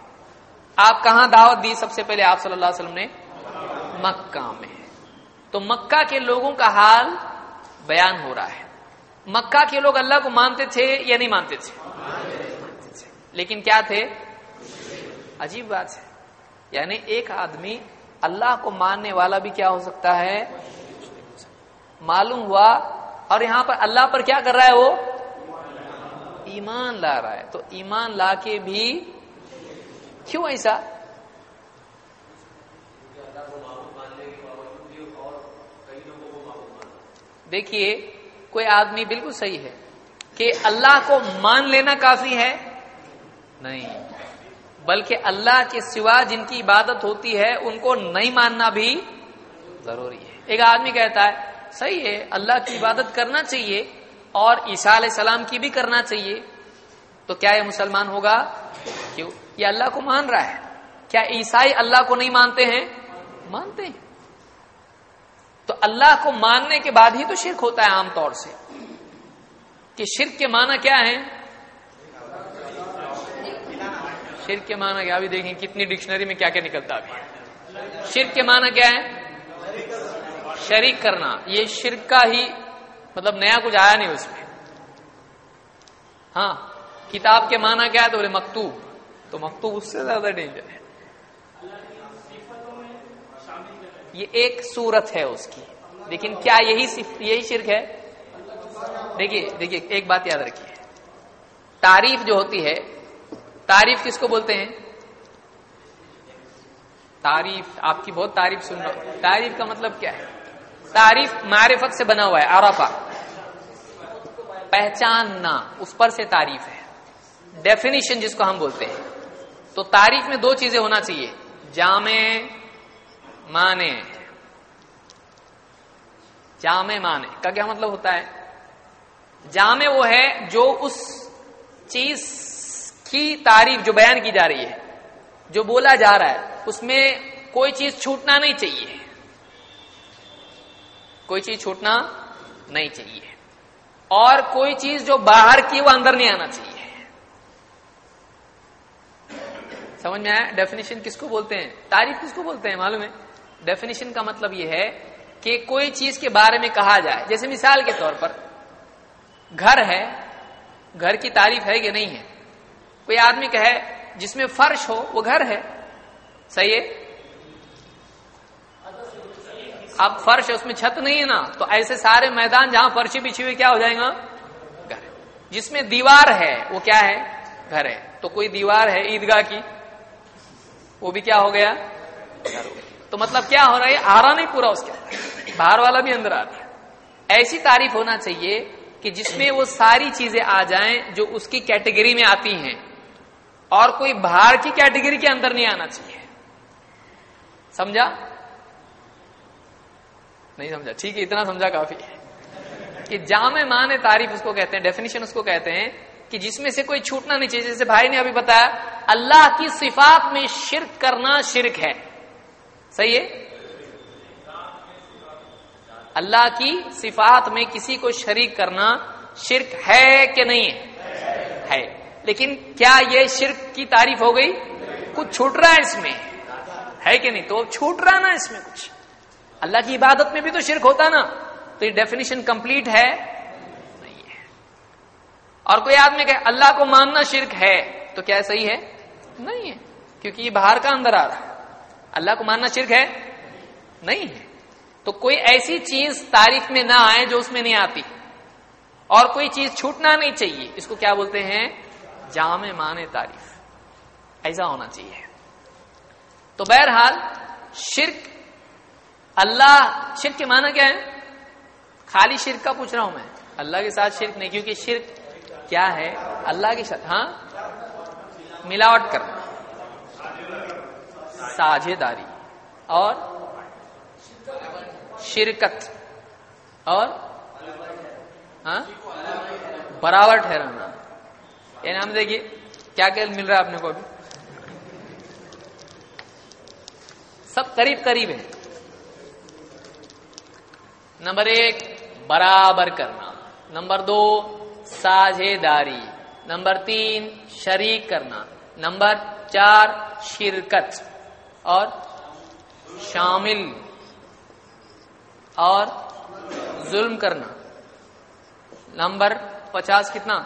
A: آپ کہاں دعوت دی؟ سب سے پہلے آپ صلی اللہ علیہ وسلم نے مکہ میں. تو مکہ کے لوگوں کا حال بیان ہو رہا ہے. مکہ کے لوگ اللہ کو مانتے تھے یا نہیں مانتے تھے؟ لیکن کیا تھے؟ عجیب بات ہے۔ یعنی ایک آدمی اللہ کو ماننے والا بھی کیا ہو سکتا ہے؟ معلوم ہوا۔ اور یہاں پر اللہ پر کیا کر رہا ہے وہ؟ ایمان لا رہا ہے۔ تو ایمان لا کے بھی کیوں ایسا؟ دیکھیے، کوئی آدمی بالکل صحیح ہے۔ کہ اللہ کو مان لینا کافی ہے؟ نہیں۔ بلکہ اللہ کے سوا جن کی عبادت ہوتی ہے، ان کو نہیں ماننا بھی ضروری ہے۔ ایک آدمی کہتا ہے، صحیح ہے، اللہ کی عبادت کرنا چاہیے اور عیسیٰ علیہ السلام کی بھی کرنا چاہیے۔ تو کیا یہ مسلمان ہوگا کیوں یہ اللہ کو مان رہا ہے؟ کیا عیسائی اللہ کو نہیں مانتے ہیں؟ مانتے ہیں۔ تو اللہ کو ماننے کے بعد ہی تو شرک ہوتا ہے عام طور سے۔ کہ شرک کے معنی کیا ہے شرک کے معنی کیا؟ بھی دیکھیں کتنی ڈکشنری میں کیا کیا نکلتا ابھی۔ شرک کے معنی کیا ہے شریک کرنا۔ یہ شرک کا ہی مطلب نیا کچھ آیا نہیں اس میں۔ ہاں کتاب کے معنی کیا ہے تو بولے مکتوب۔ تو مکتوب اس سے زیادہ ڈینجر ہے۔ یہ ایک صورت ہے اس کی۔ لیکن کیا یہی یہی شرک ہے؟ دیکھیے دیکھیے، ایک بات یاد رکھیے۔ تعریف جو ہوتی ہے، تعریف کس کو بولتے ہیں؟ تعریف، آپ کی بہت تعریف سن رہا ہوں۔ تعریف کا مطلب کیا ہے؟ تعریف معرفت سے بنا ہوا ہے آرافا پہچاننا، اس پر سے تعریف ہے۔ ڈیفینیشن جس کو ہم بولتے ہیں۔ تو تعریف میں دو چیزیں ہونا چاہیے۔ جامع مانے جامع مانے کا کیا مطلب ہوتا ہے؟ جامع وہ ہے جو اس چیز کی تعریف جو بیان کی جا رہی ہے، جو بولا جا رہا ہے، اس میں کوئی چیز چھوٹنا نہیں چاہیے۔ کوئی چیز چھوٹنا نہیں چاہیے۔ اور کوئی چیز جو باہر کی وہ اندر نہیں آنا چاہیے۔ سمجھ میں آیا؟ ڈیفینیشن کس کو بولتے ہیں؟ تعریف کس کو بولتے ہیں؟ معلوم ہے؟ ڈیفینیشن کا مطلب یہ ہے کہ کوئی چیز کے بارے میں کہا جائے۔ جیسے مثال کے طور پر گھر ہے، گھر کی تعریف ہے کہ نہیں ہے۔ کوئی آدمی کہے، جس میں فرش ہو، وہ گھر ہے۔ صحیح ہے؟ اب فرش ہے، اس میں چھت نہیں ہے نا۔ تو ایسے سارے میدان جہاں فرشی بچھی ہوئی، کیا ہو جائے گا؟ گھر۔ جس میں دیوار ہے، وہ کیا ہے؟ گھر ہے۔ تو کوئی دیوار ہے عیدگاہ کی؟ وہ بھی کیا ہو گیا؟ گھر ہو گیا۔ تو مطلب کیا ہو رہا ہے؟ آ رہا نہیں پورا اس کے۔ باہر والا بھی اندر آ رہا ہے ایسی تعریف ہونا چاہیے کہ جس میں وہ ساری چیزیں آ جائیں جو اس کی کیٹیگری میں آتی ہیں، اور کوئی باہر کی کیٹیگری کے اندر نہیں آنا چاہیے۔ سمجھا؟ نہیں سمجھا۔ ٹھیک ہے، اتنا سمجھا کافی۔ ہے کہ جامع مان تعریف اس کو کہتے ہیں ڈیفینیشن اس کو کہتے ہیں کہ جس میں سے کوئی چھوٹنا نہیں چاہیے۔ جیسے بھائی نے ابھی بتایا، اللہ کی صفات میں شرک کرنا شرک ہے۔ صحیح ہے؟ اللہ کی صفات میں کسی کو شریک کرنا شرک ہے کہ نہیں ہے؟ ہے۔ لیکن کیا یہ شرک کی تعریف ہو گئی؟ کچھ چھوٹ رہا ہے اس میں۔ ہے کہ نہیں؟ تو چھوٹ رہا نا اس میں کچھ۔ اللہ کی عبادت میں بھی تو شرک ہوتا نا۔ تو یہ ڈیفینیشن کمپلیٹ ہے؟ نہیں ہے۔ اور کوئی آدمی کہ اللہ کو ماننا شرک ہے، تو کیا صحیح ہے؟ نہیں ہے۔ کیونکہ یہ باہر کا اندر آ رہا ہے۔ اللہ کو ماننا شرک ہے؟ نہیں ہے۔ تو کوئی ایسی چیز تاریخ میں نہ آئے جو اس میں نہیں آتی۔ اور کوئی چیز چھوٹنا نہیں چاہیے۔ اس کو کیا بولتے ہیں؟ جامع مانے تعریف ایسا ہونا چاہیے۔ تو بہرحال شرک، اللہ، شرک کے معنی کیا ہے خالی شرک کا پوچھ رہا ہوں میں۔ اللہ کے ساتھ شرک نہیں، کیونکہ شرک کیا ہے؟ اللہ کے ساتھ ہاں؟ ملاوٹ کرنا۔ ساجھے داری۔ اور شرکت اور ہاں؟ برابر ٹھہرانا یہ نام یعنی دیکھیے کیا کیا مل رہا ہے اپنے کو ابھی؟ سب قریب قریب ہے نمبر ایک، برابر کرنا۔ نمبر دو ساجھے داری نمبر تین، شریک کرنا۔ نمبر چار، شرکت۔ اور شامل۔ اور ظلم کرنا نمبر پچاس کتنا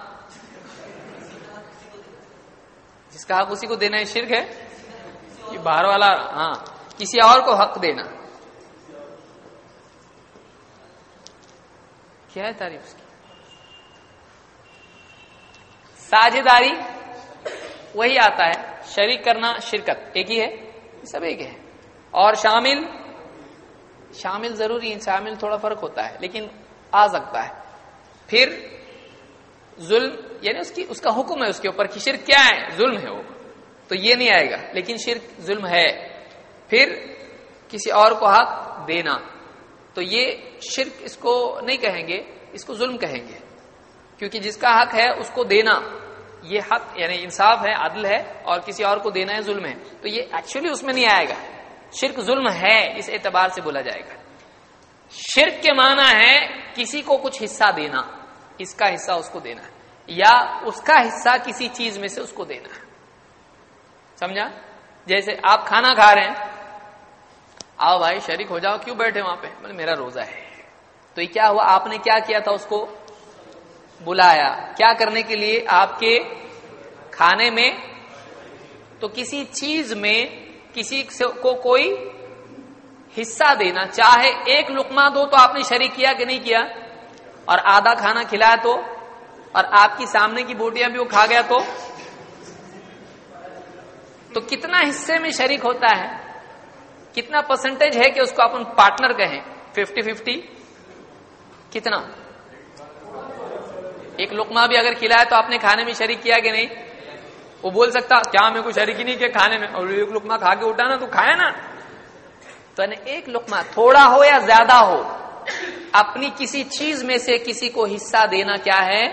A: جس کا حق اسی کو دینا ہے، شرک ہے؟ یہ باہر والا ہاں کسی اور کو حق دینا۔ کیا ہے تعریف اس کی؟ ساجھے داری وہی آتا ہے، شریک کرنا شرکت، ایک ہی ہے؟ سب ایک ہے۔ اور شامل شامل ضروری شامل تھوڑا فرق ہوتا ہے، لیکن آ سکتا ہے۔ پھر ظلم یعنی اس کی، اس کا حکم ہے اس کے اوپر کہ شرک کیا ہے؟ ظلم ہے وہ۔ تو یہ نہیں آئے گا۔ لیکن شرک، ظلم ہے۔ پھر کسی اور کو حق دینا۔ تو یہ شرک اس کو نہیں کہیں گے، اس کو ظلم کہیں گے۔ کیونکہ جس کا حق ہے، اس کو دینا۔ یہ حق یعنی انصاف ہے، عدل ہے اور کسی اور کو دینا ہے، ظلم ہے۔ تو یہ ایکچولی اس میں نہیں آئے گا۔ شرک ظلم ہے، اس اعتبار سے بولا جائے گا۔ شرک کے معنی ہے کسی کو کچھ حصہ دینا، اس کا حصہ اس کو دینا ہے، یا اس کا حصہ کسی چیز میں سے اس کو دینا ہے۔ سمجھا؟ جیسے آپ کھانا کھا رہے ہیں، آؤ بھائی شریک ہو جاؤ، کیوں بیٹھے وہاں پہ؟ بولے، میرا روزہ ہے۔ تو یہ کیا ہوا؟ آپ نے کیا کیا تھا اس کو؟ بلایا۔ کیا کرنے کے لیے؟ آپ کے کھانے میں تو کسی چیز میں کسی کو کوئی حصہ دینا۔ چاہے ایک لکما دو تو آپ نے شریک کیا کہ نہیں کیا؟ اور آدھا کھانا کھلایا تو؟ اور آپ کی سامنے کی بوٹیاں بھی وہ کھا گیا تو؟ تو کتنا حصے میں شریک ہوتا ہے؟ کتنا پرسنٹیج ہے کہ اس کو اپن پارٹنر کہیں؟ ففٹی ففٹی کتنا؟ ایک لکما بھی اگر کھلایا تو آپ نے کھانے میں شریک کیا کہ نہیں؟ وہ بول سکتا، کیا میں کوئی شریک ہی نہیں کیا کھانے میں؟ اور ایک لکما کھا کے اٹھا نا تو کھایا نا؟ تو یعنی ایک لکما تھوڑا ہو یا زیادہ ہو، اپنی کسی چیز میں سے کسی کو حصہ دینا کیا ہے؟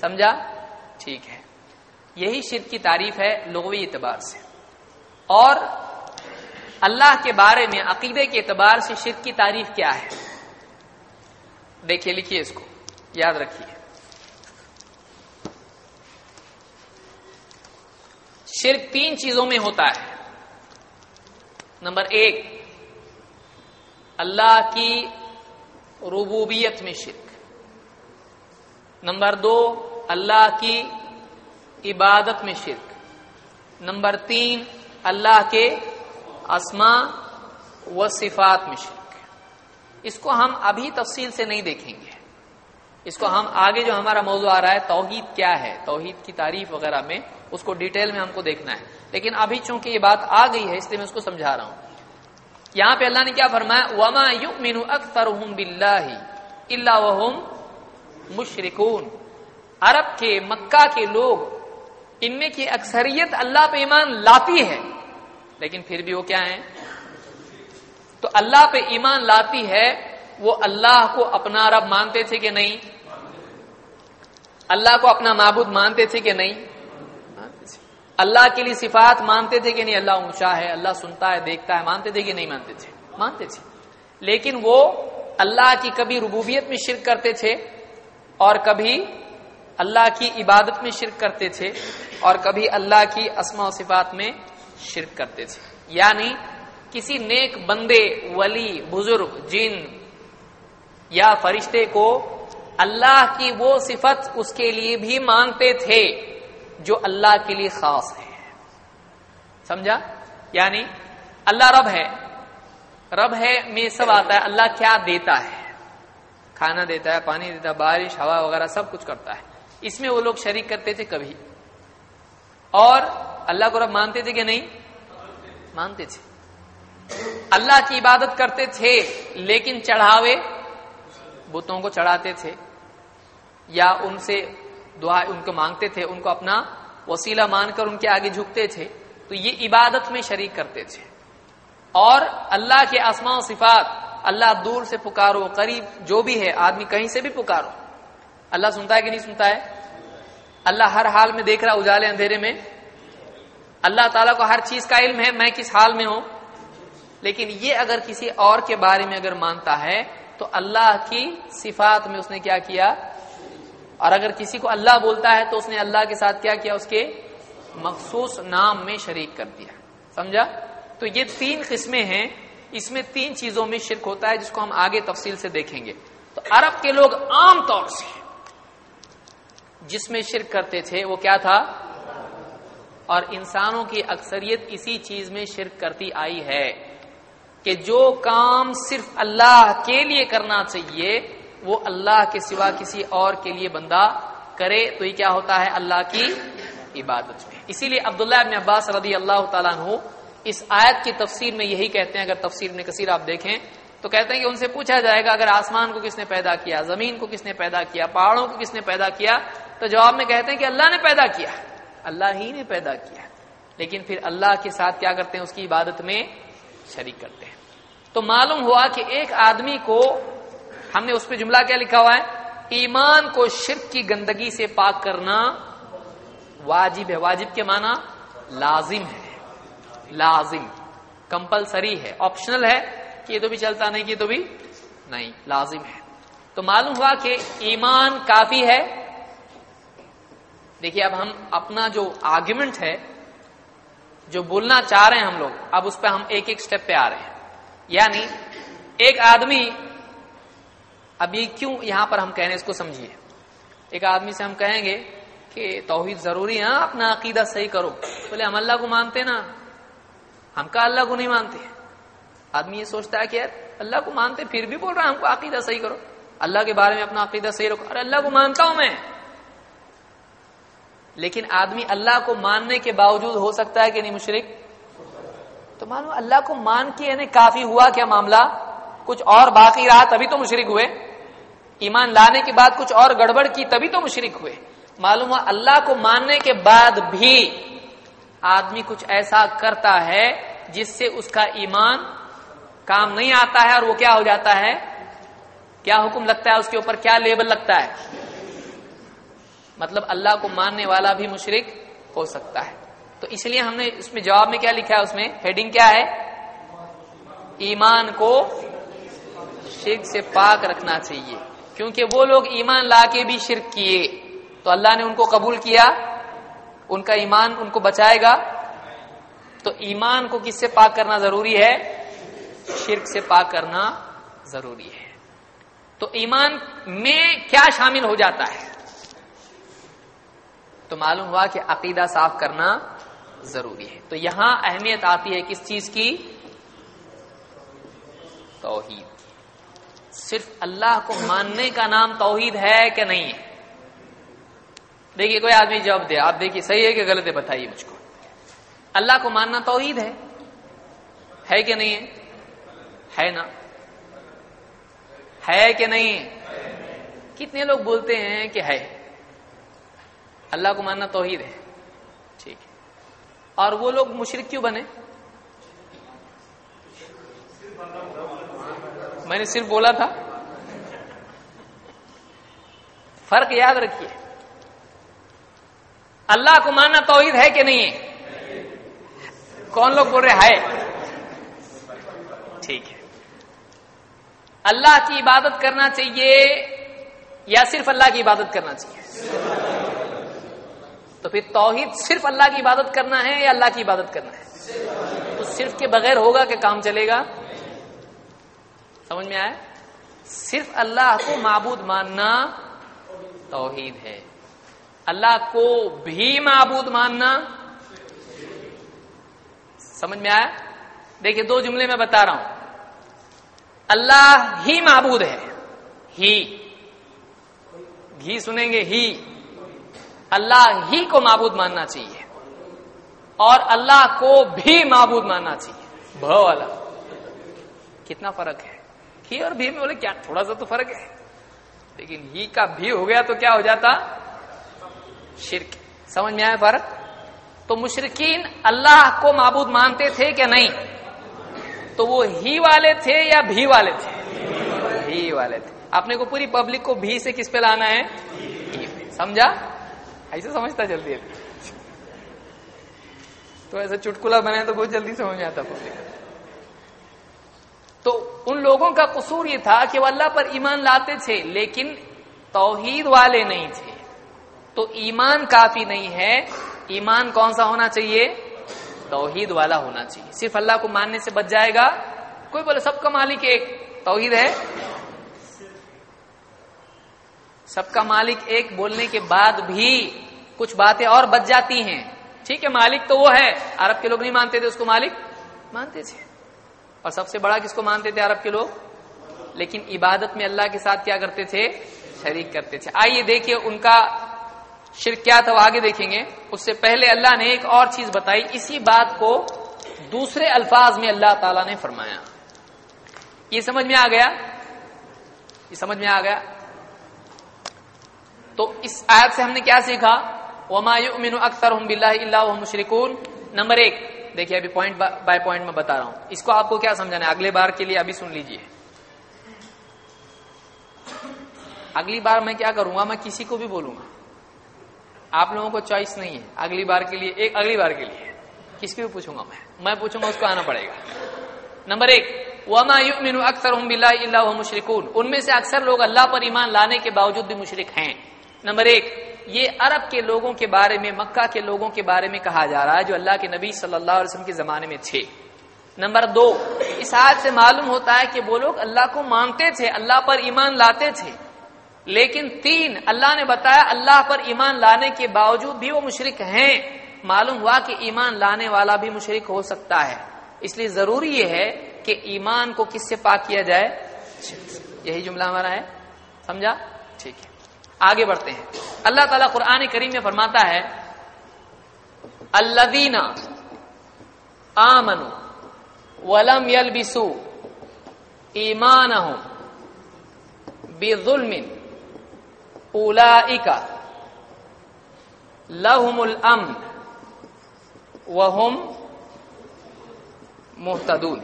A: سمجھا؟ ٹھیک ہے۔ یہی شرک کی تعریف ہے لغوی اعتبار سے۔ اور اللہ کے بارے میں، عقیدے کے اعتبار سے شرک کی تعریف کیا ہے؟ دیکھیے، لکھیے اس کو، یاد رکھیے۔ شرک تین چیزوں میں ہوتا ہے۔ نمبر ایک، اللہ کی ربوبیت میں شرک۔ نمبر دو، اللہ کی عبادت میں شرک۔ نمبر تین، اللہ کے اسما و صفات میں شرک۔ اس کو ہم ابھی تفصیل سے نہیں دیکھیں گے۔ اس کو ہم آگے جو ہمارا موضوع آ رہا ہے، توحید کیا ہے؟ توحید کی تعریف وغیرہ میں اس کو ڈیٹیل میں ہم کو دیکھنا ہے۔ لیکن ابھی چونکہ یہ بات آ گئی ہے، اس لیے میں اس کو سمجھا رہا ہوں۔ یہاں پہ اللہ نے کیا فرمایا؟ وما یؤمن اکثرهم باللہ الا وهم مشرکون عرب کے، مکہ کے لوگ، ان میں کی اکثریت اللہ پہ ایمان لاتی ہے۔ لیکن پھر بھی وہ کیا ہے تو اللہ پہ ایمان لاتی ہے، وہ اللہ کو اپنا رب مانتے تھے کہ نہیں؟ اللہ کو اپنا معبود مانتے تھے کہ نہیں؟ اللہ کے لیے صفات مانتے تھے کہ نہیں؟ اللہ اونچا ہے، اللہ سنتا ہے، دیکھتا ہے، مانتے تھے کہ نہیں مانتے تھے؟ مانتے تھے۔ لیکن وہ اللہ کی کبھی ربوبیت میں شرک کرتے تھے اور کبھی اللہ کی عبادت میں شرک کرتے تھے اور کبھی اللہ کی اسما و صفات میں شرک کرتے تھے۔ یعنی کسی نیک بندے، ولی، بزرگ، جن یا فرشتے کو اللہ کی وہ صفت اس کے لیے بھی مانتے تھے جو اللہ کے لیے خاص ہے۔ سمجھا؟ یعنی اللہ رب ہے۔ رب ہے میں سب آتا ہے، اللہ کیا دیتا ہے؟ کھانا دیتا ہے، پانی دیتا ہے، بارش، ہوا وغیرہ سب کچھ کرتا ہے۔ اس میں وہ لوگ شریک کرتے تھے کبھی۔ اور اللہ کو رب مانتے تھے کہ نہیں؟ مانتے تھے۔ اللہ کی عبادت کرتے تھے لیکن چڑھاوے بتوں کو چڑھاتے تھے۔ یا ان سے دعا ان کو مانگتے تھے، ان کو اپنا وسیلہ مان کر ان کے آگے جھکتے تھے، تو یہ عبادت میں شریک کرتے تھے۔ اور اللہ کے آسما و صفات، اللہ دور سے پکارو، قریب جو بھی ہے، آدمی کہیں سے بھی پکارو۔ اللہ سنتا ہے کہ نہیں سنتا ہے؟ اللہ ہر حال میں دیکھ رہا اجالے اندھیرے میں۔ اللہ تعالیٰ کو ہر چیز کا علم ہے، میں کس حال میں ہوں؟ لیکن یہ اگر کسی اور کے بارے میں اگر مانتا ہے، تو اللہ کی صفات میں اس نے کیا کیا؟ اور اگر کسی کو اللہ بولتا ہے تو اس نے اللہ کے ساتھ کیا کیا؟ اس کے مخصوص نام میں شریک کر دیا۔ سمجھا؟ تو یہ تین قسمیں ہیں۔ اس میں تین چیزوں میں شرک ہوتا ہے جس کو ہم آگے تفصیل سے دیکھیں گے۔ تو عرب کے لوگ عام طور سے جس میں شرک کرتے تھے، وہ کیا تھا؟ اور انسانوں کی اکثریت اسی چیز میں شرک کرتی آئی ہے کہ جو کام صرف اللہ کے لیے کرنا چاہیے وہ اللہ کے سوا کسی اور کے لیے بندہ کرے تو یہ کیا ہوتا ہے؟ اللہ کی عبادت میں۔ اسی لیے عبداللہ ابن عباس رضی اللہ تعالیٰ عنہ اس آیت کی تفسیر میں یہی کہتے ہیں۔ اگر تفسیر میں کثیر آپ دیکھیں تو کہتے ہیں کہ ان سے پوچھا جائے گا، اگر آسمان کو کس نے پیدا کیا، زمین کو کس نے پیدا کیا، پہاڑوں کو کس نے پیدا کیا؟ تو جواب میں کہتے ہیں کہ اللہ نے پیدا کیا۔ اللہ ہی نے پیدا کیا۔ لیکن پھر اللہ کے ساتھ کیا کرتے ہیں؟ اس کی عبادت میں شریک کرتے ہیں۔ تو معلوم ہوا کہ ایک آدمی کو ہم نے اس پہ جملہ کیا لکھا ہوا ہے؟ ایمان کو شرک کی گندگی سے پاک کرنا واجب ہے۔ واجب کے معنی لازم ہے۔ لازم۔ کمپلسری ہے۔ آپشنل ہے کہ یہ تو بھی چلتا نہیں کہ تو بھی نہیں۔ لازم ہے۔ تو معلوم ہوا کہ ایمان کافی ہے۔ دیکھیے، اب ہم اپنا جو آرگیومنٹ ہے، جو بولنا چاہ رہے ہیں ہم لوگ، اب اس پہ ہم ایک ایک سٹیپ پہ آ رہے ہیں۔ یعنی ایک آدمی ابھی کیوں یہاں پر ہم کہنے اس کو سمجھیے۔ ایک آدمی سے ہم کہیں گے کہ توحید ضروری ہے ہاں، اپنا عقیدہ صحیح کرو۔ بولے، ہم اللہ کو مانتے نا۔ ہم کا اللہ کو نہیں مانتے۔ آدمی یہ سوچتا ہے کہ یار، اللہ کو مانتے، پھر بھی بول رہا ہم کو عقیدہ صحیح کرو۔ اللہ کے بارے میں اپنا عقیدہ صحیح رکھو۔ ارے، اللہ کو مانتا ہوں میں۔ لیکن آدمی اللہ کو ماننے کے باوجود ہو سکتا ہے کہ نہیں مشرق تو معلوم اللہ کو مان کے یعنی کافی ہوا کیا معاملہ؟ کچھ اور باقی رہا تبھی تو مشرق ہوئے۔ ایمان لانے کے بعد کچھ اور گڑبڑ کی تبھی تو مشرق ہوئے۔ معلوم ہوا اللہ کو ماننے کے بعد بھی آدمی کچھ ایسا کرتا ہے جس سے اس کا ایمان کام نہیں آتا ہے اور وہ کیا ہو جاتا ہے؟ کیا حکم لگتا ہے؟ اس کے اوپر کیا لیبل لگتا ہے؟ مطلب اللہ کو ماننے والا بھی مشرق ہو سکتا ہے۔ تو اس لیے ہم نے اس میں جواب میں کیا لکھا ہے؟ اس میں ہیڈنگ کیا ہے؟ ایمان کو شرک سے پاک رکھنا چاہیے۔ کیونکہ وہ لوگ ایمان لا کے بھی شرک کیے۔ تو اللہ نے ان کو قبول کیا، ان کا ایمان ان کو بچائے گا۔ تو ایمان کو کس سے پاک کرنا ضروری ہے؟ شرک سے پاک کرنا ضروری ہے۔ تو ایمان میں کیا شامل ہو جاتا ہے؟ تو معلوم ہوا کہ عقیدہ صاف کرنا ضروری ہے۔ تو یہاں اہمیت آتی ہے کس چیز کی؟ توحید۔ صرف اللہ کو ماننے کا نام توحید ہے کہ نہیں ہے؟ دیکھیے، کوئی آدمی جواب دے، آپ دیکھیے، صحیح ہے کہ غلط ہے بتائیے مجھ کو؟ اللہ کو ماننا توحید ہے؟ ہے کہ نہیں ہے؟ ہے نا؟ ہے کہ نہیں کتنے لوگ بولتے ہیں کہ ہے۔ اللہ کو ماننا توحید ہے۔ ٹھیک۔ ہے اور وہ لوگ مشرق کیوں بنے؟ میں نے صرف بولا تھا۔ فرق یاد رکھیے۔ اللہ کو ماننا توحید ہے کہ نہیں ہے؟ کون لوگ بول رہے ہے ٹھیک ہے۔ اللہ کی عبادت کرنا چاہیے یا صرف اللہ کی عبادت کرنا چاہیے؟ تو پھر توحید صرف اللہ کی عبادت کرنا ہے یا اللہ کی عبادت کرنا ہے؟ تو صرف کے بغیر ہوگا کہ کام چلے گا؟ سمجھ میں آیا؟ صرف اللہ کو معبود ماننا توحید ہے۔ اللہ کو بھی معبود ماننا سمجھ میں آیا؟ دیکھیے دو جملے میں بتا رہا ہوں۔ اللہ ہی معبود ہے۔ ہی۔ گھی سنیں گے ہی۔ اللہ ہی کو معبود ماننا چاہیے۔ اور اللہ کو بھی معبود ماننا چاہیے۔ بھ والا کتنا فرق ہے؟ ہی اور بھی میں بولے کیا تھوڑا سا تو فرق ہے۔ لیکن ہی کا بھی ہو گیا تو کیا ہو جاتا؟ شرک۔ سمجھ میں آیا فرق تو مشرقین اللہ کو معبود مانتے تھے کہ نہیں؟ تو وہ ہی والے تھے یا بھی والے تھے؟ ہی والے تھے۔ اپنے کو پوری پبلک کو بھی سے کس پہ لانا ہے؟ سمجھا؟ ایسے سمجھتا جلدی ہے۔ تو ایسا چٹکلا بنے تو بہت جلدی سمجھ میں آتا پبلک۔ تو ان لوگوں کا قصور یہ تھا کہ وہ اللہ پر ایمان لاتے تھے، لیکن توحید والے نہیں تھے۔ تو ایمان کافی نہیں ہے۔ ایمان کون سا ہونا چاہیے؟ توحید والا ہونا چاہیے۔ صرف اللہ کو ماننے سے بچ جائے گا؟ کوئی بولے سب کا مالک ایک توحید ہے؟ سب کا مالک ایک بولنے کے بعد بھی کچھ باتیں اور بچ جاتی ہیں۔ ٹھیک ہے، مالک تو وہ ہے۔ عرب کے لوگ نہیں مانتے تھے اس کو مالک؟ مانتے تھے۔ اور سب سے بڑا کس کو مانتے تھے عرب کے لوگ؟ لیکن عبادت میں اللہ کے ساتھ کیا کرتے تھے؟ شریک کرتے تھے۔ آئیے دیکھیے ان کا شرک کیا تھا، وہ آگے دیکھیں گے۔ اس سے پہلے اللہ نے ایک اور چیز بتائی، اسی بات کو دوسرے الفاظ میں اللہ تعالی نے فرمایا۔ یہ سمجھ میں آ گیا؟ یہ سمجھ میں آ گیا؟ تو اس آیت سے ہم نے کیا سیکھا؟ وما يؤمن اکثرهم بالله الا وهم مشركون۔ نمبر ایک۔ دیکھیے ابھی پوائنٹ بائی پوائنٹ میں بتا رہا ہوں۔ اس کو آپ کو کیا سمجھانا ہے؟ اگلے بار کے لیے ابھی سن لیجیے۔ اگلی بار میں کیا کروں گا؟ میں کسی کو بھی بولوں گا۔ آپ لوگوں کو چوائس نہیں ہے۔ اگلی بار کے لیے ایک اگلی بار کے لیے۔ کس کی بھی پوچھوں گا میں؟ میں پوچھوں گا، اس کو آنا پڑے گا۔ نمبر ایک، وما يؤمن اکثرهم بالله الا وهم مشركون۔ ان میں سے اکثر لوگ اللہ پر ایمان لانے کے باوجود بھی مشرک ہیں۔ نمبر ایک یہ عرب کے لوگوں کے بارے میں، مکہ کے لوگوں کے بارے میں کہا جا رہا ہے جو اللہ کے نبی صلی اللہ علیہ وسلم کے زمانے میں تھے۔ نمبر دو، اس حال سے معلوم ہوتا ہے کہ وہ لوگ اللہ کو مانتے تھے، اللہ پر ایمان لاتے تھے۔ لیکن تین، اللہ نے بتایا اللہ پر ایمان لانے کے باوجود بھی وہ مشرک ہیں۔ معلوم ہوا کہ ایمان لانے والا بھی مشرک ہو سکتا ہے۔ اس لیے ضروری یہ ہے کہ ایمان کو کس سے پاک کیا جائے؟ یہی جملہ ہمارا ہے۔ سمجھا؟ ٹھیک ہے۔ آگے بڑھتے ہیں۔ اللہ تعالیٰ قرآن کریم میں فرماتا ہے الدینہ آمن ولم یلبسو ایمان بظلم اولئک لهم الامن وهم محتدون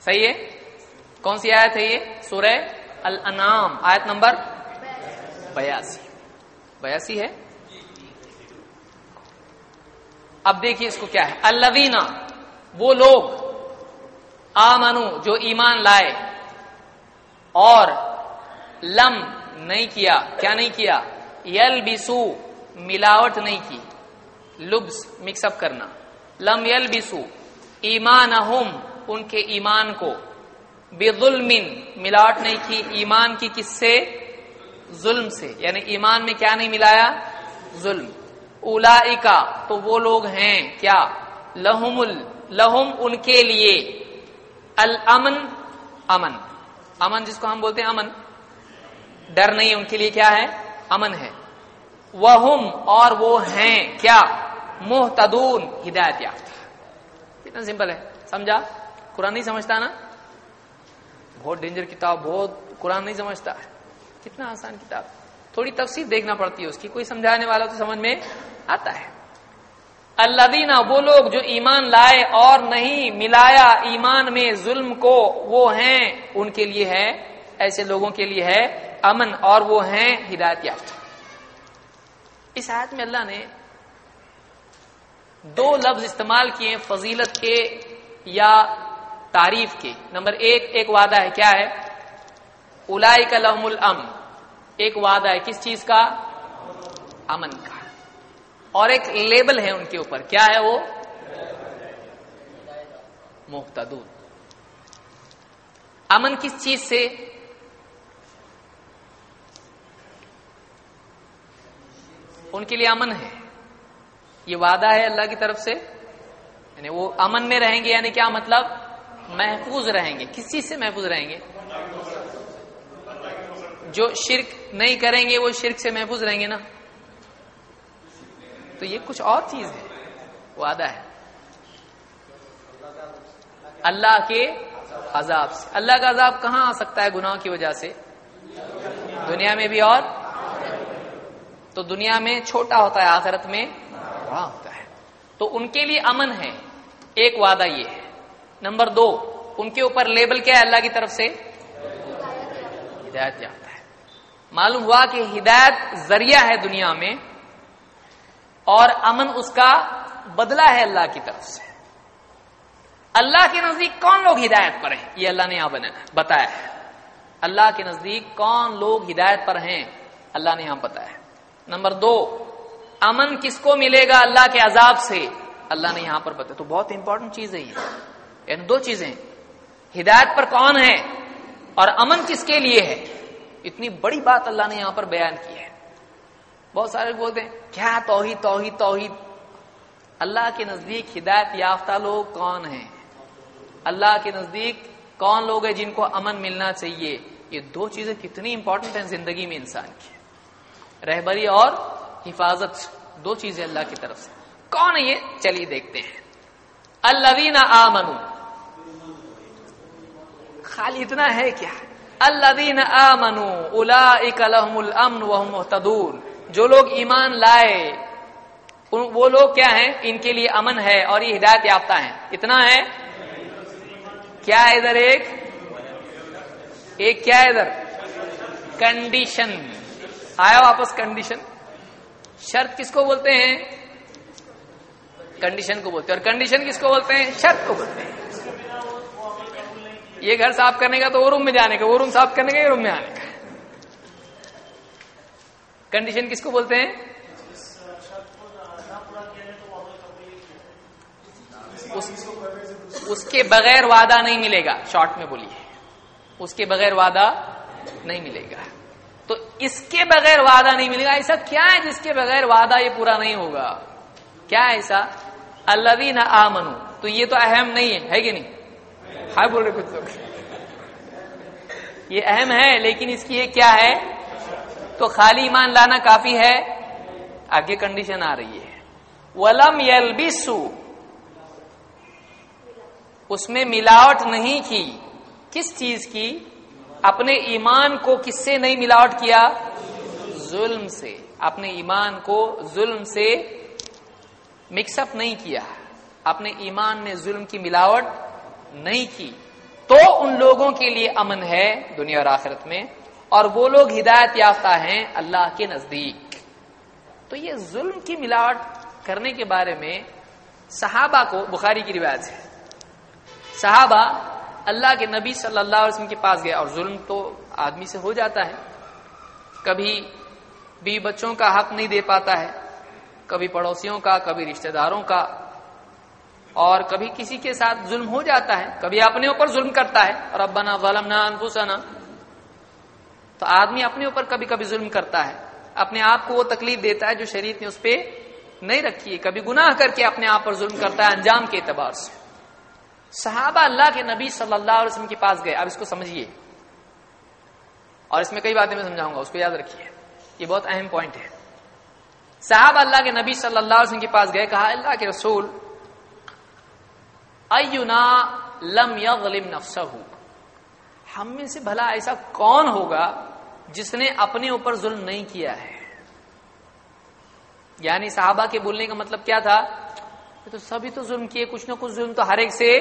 A: صحیح ہے؟ کون سی آیت ہے یہ؟ سورہ الانام آیت نمبر بیاسی۔ بیاسی ہے؟ اب دیکھیے اس کو کیا ہے۔ الدینہ وہ لوگ آمنو جو ایمان لائے اور لم نہیں کیا کیا نہیں کیا؟ یل بسو ملاوٹ نہیں کی۔ لبس مکس اپ کرنا۔ لم یل بسو ایمان ان کے ایمان کو۔ بے ظلم ملاوٹ نہیں کی، ایمان کی کس سے؟ ظلم سے۔ یعنی ایمان میں کیا نہیں ملایا؟ ظلم۔ اولا تو وہ لوگ ہیں، کیا؟ لہم لہم ان کے لیے۔ الامن، امن۔ امن جس کو ہم بولتے ہیں، امن۔ ڈر نہیں، ان کے لیے کیا ہے؟ امن ہے۔ وہ اور وہ ہیں، کیا؟ محتدون ہدایت یافتہ۔ کتنا سمپل ہے۔ سمجھا؟ قرآن نہیں سمجھتا نا؟ بہت ڈینجر کتاب، بہت قرآن نہیں سمجھتا۔ کتنا آسان کتاب۔ تھوڑی تفصیل دیکھنا پڑتی ہے اس کی، کوئی سمجھانے والا تو سمجھ میں آتا ہے۔ اللہ دینا وہ لوگ جو ایمان لائے اور نہیں ملایا ایمان میں ظلم کو، وہ ہیں، ان کے لیے ہے، ایسے لوگوں کے لیے ہے امن اور وہ ہیں ہدایت یافتہ۔ اس آیت میں اللہ نے دو لفظ استعمال کیے، فضیلت کے یا تعریف کے نمبر ایک ایک وعدہ ہے، کیا ہے؟ الائی کا لحم الم ایک وعدہ ہے، کس چیز کا؟ امن کا۔ اور ایک لیبل ہے ان کے اوپر، کیا ہے وہ؟ محتدون امن کس چیز سے؟ ان کے لیے امن ہے۔ یہ وعدہ ہے اللہ کی طرف سے یعنی وہ امن میں رہیں گے یعنی کیا مطلب؟ محفوظ رہیں گے۔ کس چیز سے محفوظ رہیں گے؟ جو شرک نہیں کریں گے، وہ شرک سے محفوظ رہیں گے نا۔ تو یہ کچھ اور چیز ہے، وعدہ ہے۔ اللہ کے عذاب سے۔ اللہ کا عذاب کہاں آ سکتا ہے گناہ کی وجہ سے؟ دنیا میں بھی اور؟ تو دنیا میں چھوٹا ہوتا ہے، آخرت میں بڑا ہوتا ہے۔ تو ان کے لیے امن ہے۔ ایک وعدہ یہ ہے۔ نمبر دو، ان کے اوپر لیبل کیا ہے اللہ کی طرف سے؟ ہدایت جاتا ہے۔ معلوم ہوا کہ ہدایت ذریعہ ہے دنیا میں اور امن اس کا بدلہ ہے اللہ کی طرف سے۔ اللہ کے نزدیک کون لوگ ہدایت پر ہیں؟ یہ اللہ نے یہاں بتایا ہے۔ اللہ کے نزدیک کون لوگ ہدایت پر ہیں؟ اللہ نے یہاں بتایا نمبر دو، امن کس کو ملے گا اللہ کے عذاب سے؟ اللہ نے یہاں پر بتایا۔ تو بہت امپورٹنٹ چیز ہے یہ۔ یعنی دو چیزیں۔ ہدایت پر کون ہے اور امن کس کے لیے ہے؟ اتنی بڑی بات اللہ نے یہاں پر بیان کی ہے۔ بہت سارے بولتے ہیں، کیا توحید توحید توحید؟ اللہ کے نزدیک ہدایت یافتہ لوگ کون ہیں؟ اللہ کے نزدیک کون لوگ ہیں جن کو امن ملنا چاہیے؟ یہ دو چیزیں کتنی امپورٹنٹ ہیں زندگی میں انسان کی۔ رہبری اور حفاظت، دو چیزیں اللہ کی طرف سے۔ کون ہے یہ؟ چلیے دیکھتے ہیں۔ اللہ آ خالی اتنا ہے کیا؟ اللہ دین آ منو الا اکلحم الامن و جو لوگ ایمان لائے وہ لوگ کیا ہیں؟ ان کے لیے امن ہے اور یہ ہدایت یافتہ ہیں۔ اتنا ہے؟ کیا ادھر ایک؟ ایک کیا ادھر؟ کنڈیشن آیا واپس کنڈیشن شرط کس کو بولتے ہیں؟ کنڈیشن کو بولتے ہیں۔ اور کنڈیشن کس کو بولتے ہیں؟ شرط کو بولتے ہیں۔ یہ گھر صاف کرنے کا تو وہ روم میں جانے کا، وہ روم صاف کرنے کا، یہ روم میں آنے کا۔ کنڈیشن کس کو بولتے ہیں؟ اس کے بغیر وعدہ نہیں ملے گا۔ شارٹ میں بولیے۔ اس کے بغیر وعدہ نہیں ملے گا۔ تو اس کے بغیر وعدہ نہیں ملے گا۔ ایسا کیا ہے جس کے بغیر وعدہ یہ پورا نہیں ہوگا؟ کیا ایسا؟ اللہ آ تو یہ تو اہم نہیں ہے ہے کہ نہیں؟ ہائی بول رہے کچھ لوگ۔ یہ اہم ہے، لیکن اس کی یہ کیا ہے؟ تو خالی ایمان لانا کافی ہے، آگے کنڈیشن آ رہی ہے۔ ولم یلبسو اس میں ملاوٹ نہیں کی۔ کس چیز کی؟ اپنے ایمان کو کس سے نہیں ملاوٹ کیا؟ ظلم سے۔ اپنے ایمان کو ظلم سے مکس اپ نہیں کیا۔ اپنے ایمان میں ظلم کی ملاوٹ نہیں کی۔ تو ان لوگوں کے لیے امن ہے دنیا اور آخرت میں، اور وہ لوگ ہدایت یافتہ ہیں اللہ کے نزدیک۔ تو یہ ظلم کی ملاوٹ کرنے کے بارے میں صحابہ کو بخاری کی روایت ہے۔ صحابہ اللہ کے نبی صلی اللہ علیہ وسلم کے پاس گئے اور ظلم تو آدمی سے ہو جاتا ہے۔ کبھی بھی بچوں کا حق نہیں دے پاتا ہے، کبھی پڑوسیوں کا، کبھی رشتہ داروں کا۔ اور کبھی کسی کے ساتھ ظلم ہو جاتا ہے، کبھی اپنے اوپر ظلم کرتا ہے اور ابنا ظلم نہ تو آدمی اپنے اوپر کبھی کبھی ظلم کرتا ہے۔ اپنے آپ کو وہ تکلیف دیتا ہے جو شریعت نے اس پہ نہیں رکھی ہے۔ کبھی گناہ کر کے اپنے آپ پر ظلم کرتا ہے انجام کے اعتبار سے۔ صحابہ اللہ کے نبی صلی اللہ علیہ وسلم کے پاس گئے۔ اب اس کو سمجھیے۔ اور اس میں کئی باتیں میں سمجھاؤں گا، اس کو یاد رکھیے۔ یہ بہت اہم پوائنٹ ہے۔ صحابہ اللہ کے نبی صلی اللہ علیہ وسلم کے پاس گئے، کہا، اللہ کے رسول اینا لم یظلم نفسہ ہم میں سے بھلا ایسا کون ہوگا جس نے اپنے اوپر ظلم نہیں کیا ہے؟ یعنی صحابہ کے بولنے کا مطلب کیا تھا؟ تو سبھی تو ظلم کیے، کچھ نہ کچھ ظلم تو ہر ایک سے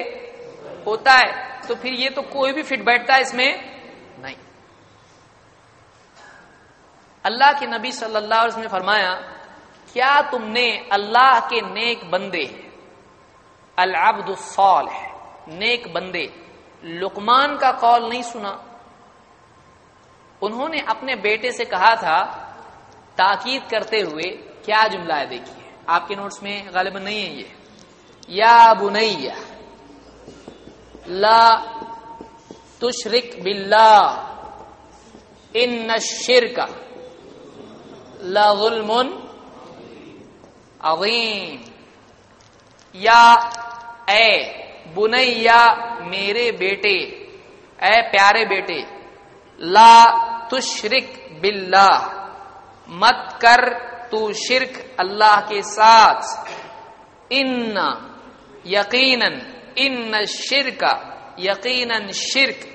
A: ہوتا ہے۔ تو پھر یہ تو کوئی بھی فٹ بیٹھتا ہے اس میں نہیں۔ اللہ کے نبی صلی اللہ علیہ وسلم نے فرمایا، کیا تم نے اللہ کے نیک بندے العبد الصالح، نیک بندے۔ لقمان کا قول نہیں سنا۔ انہوں نے اپنے بیٹے سے کہا تھا، تاکید کرتے ہوئے، کیا جملہ ہے دیکھیے۔ آپ کے نوٹس میں غالباً نہیں ہے یہ۔ یا بنیا لا تشرک باللہ، ان الشرک لا ظلم عظیم۔ یا اے بنیا میرے بیٹے، اے پیارے بیٹے، لا تشرک باللہ، مت کر تو شرک اللہ کے ساتھ۔ ان یقیناً، ان شرک یقیناً شرک۔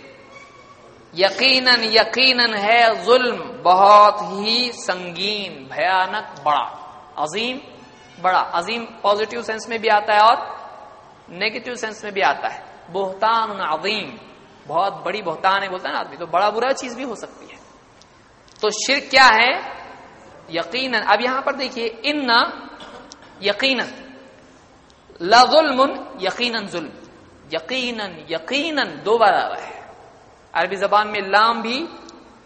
A: یقیناً یقیناً ہے ظلم، بہت ہی سنگین، بھیانک، بڑا، عظیم بڑا، عظیم پازیٹو سینس میں بھی آتا ہے اور نیگیٹو سینس میں بھی آتا ہے. بہتان عظیم. بہت بڑی بہتان ہے بولتا ہے نا آدمی. تو بڑا برا چیز بھی ہو سکتی ہے. تو شرک کیا ہے؟ یقیناً. اب یہاں پر دیکھیے. ان یقیناً. لا ظلم یقیناً ظلم. یقیناً یقیناً. دو بار آ رہا ہے. عربی زبان میں لام بھی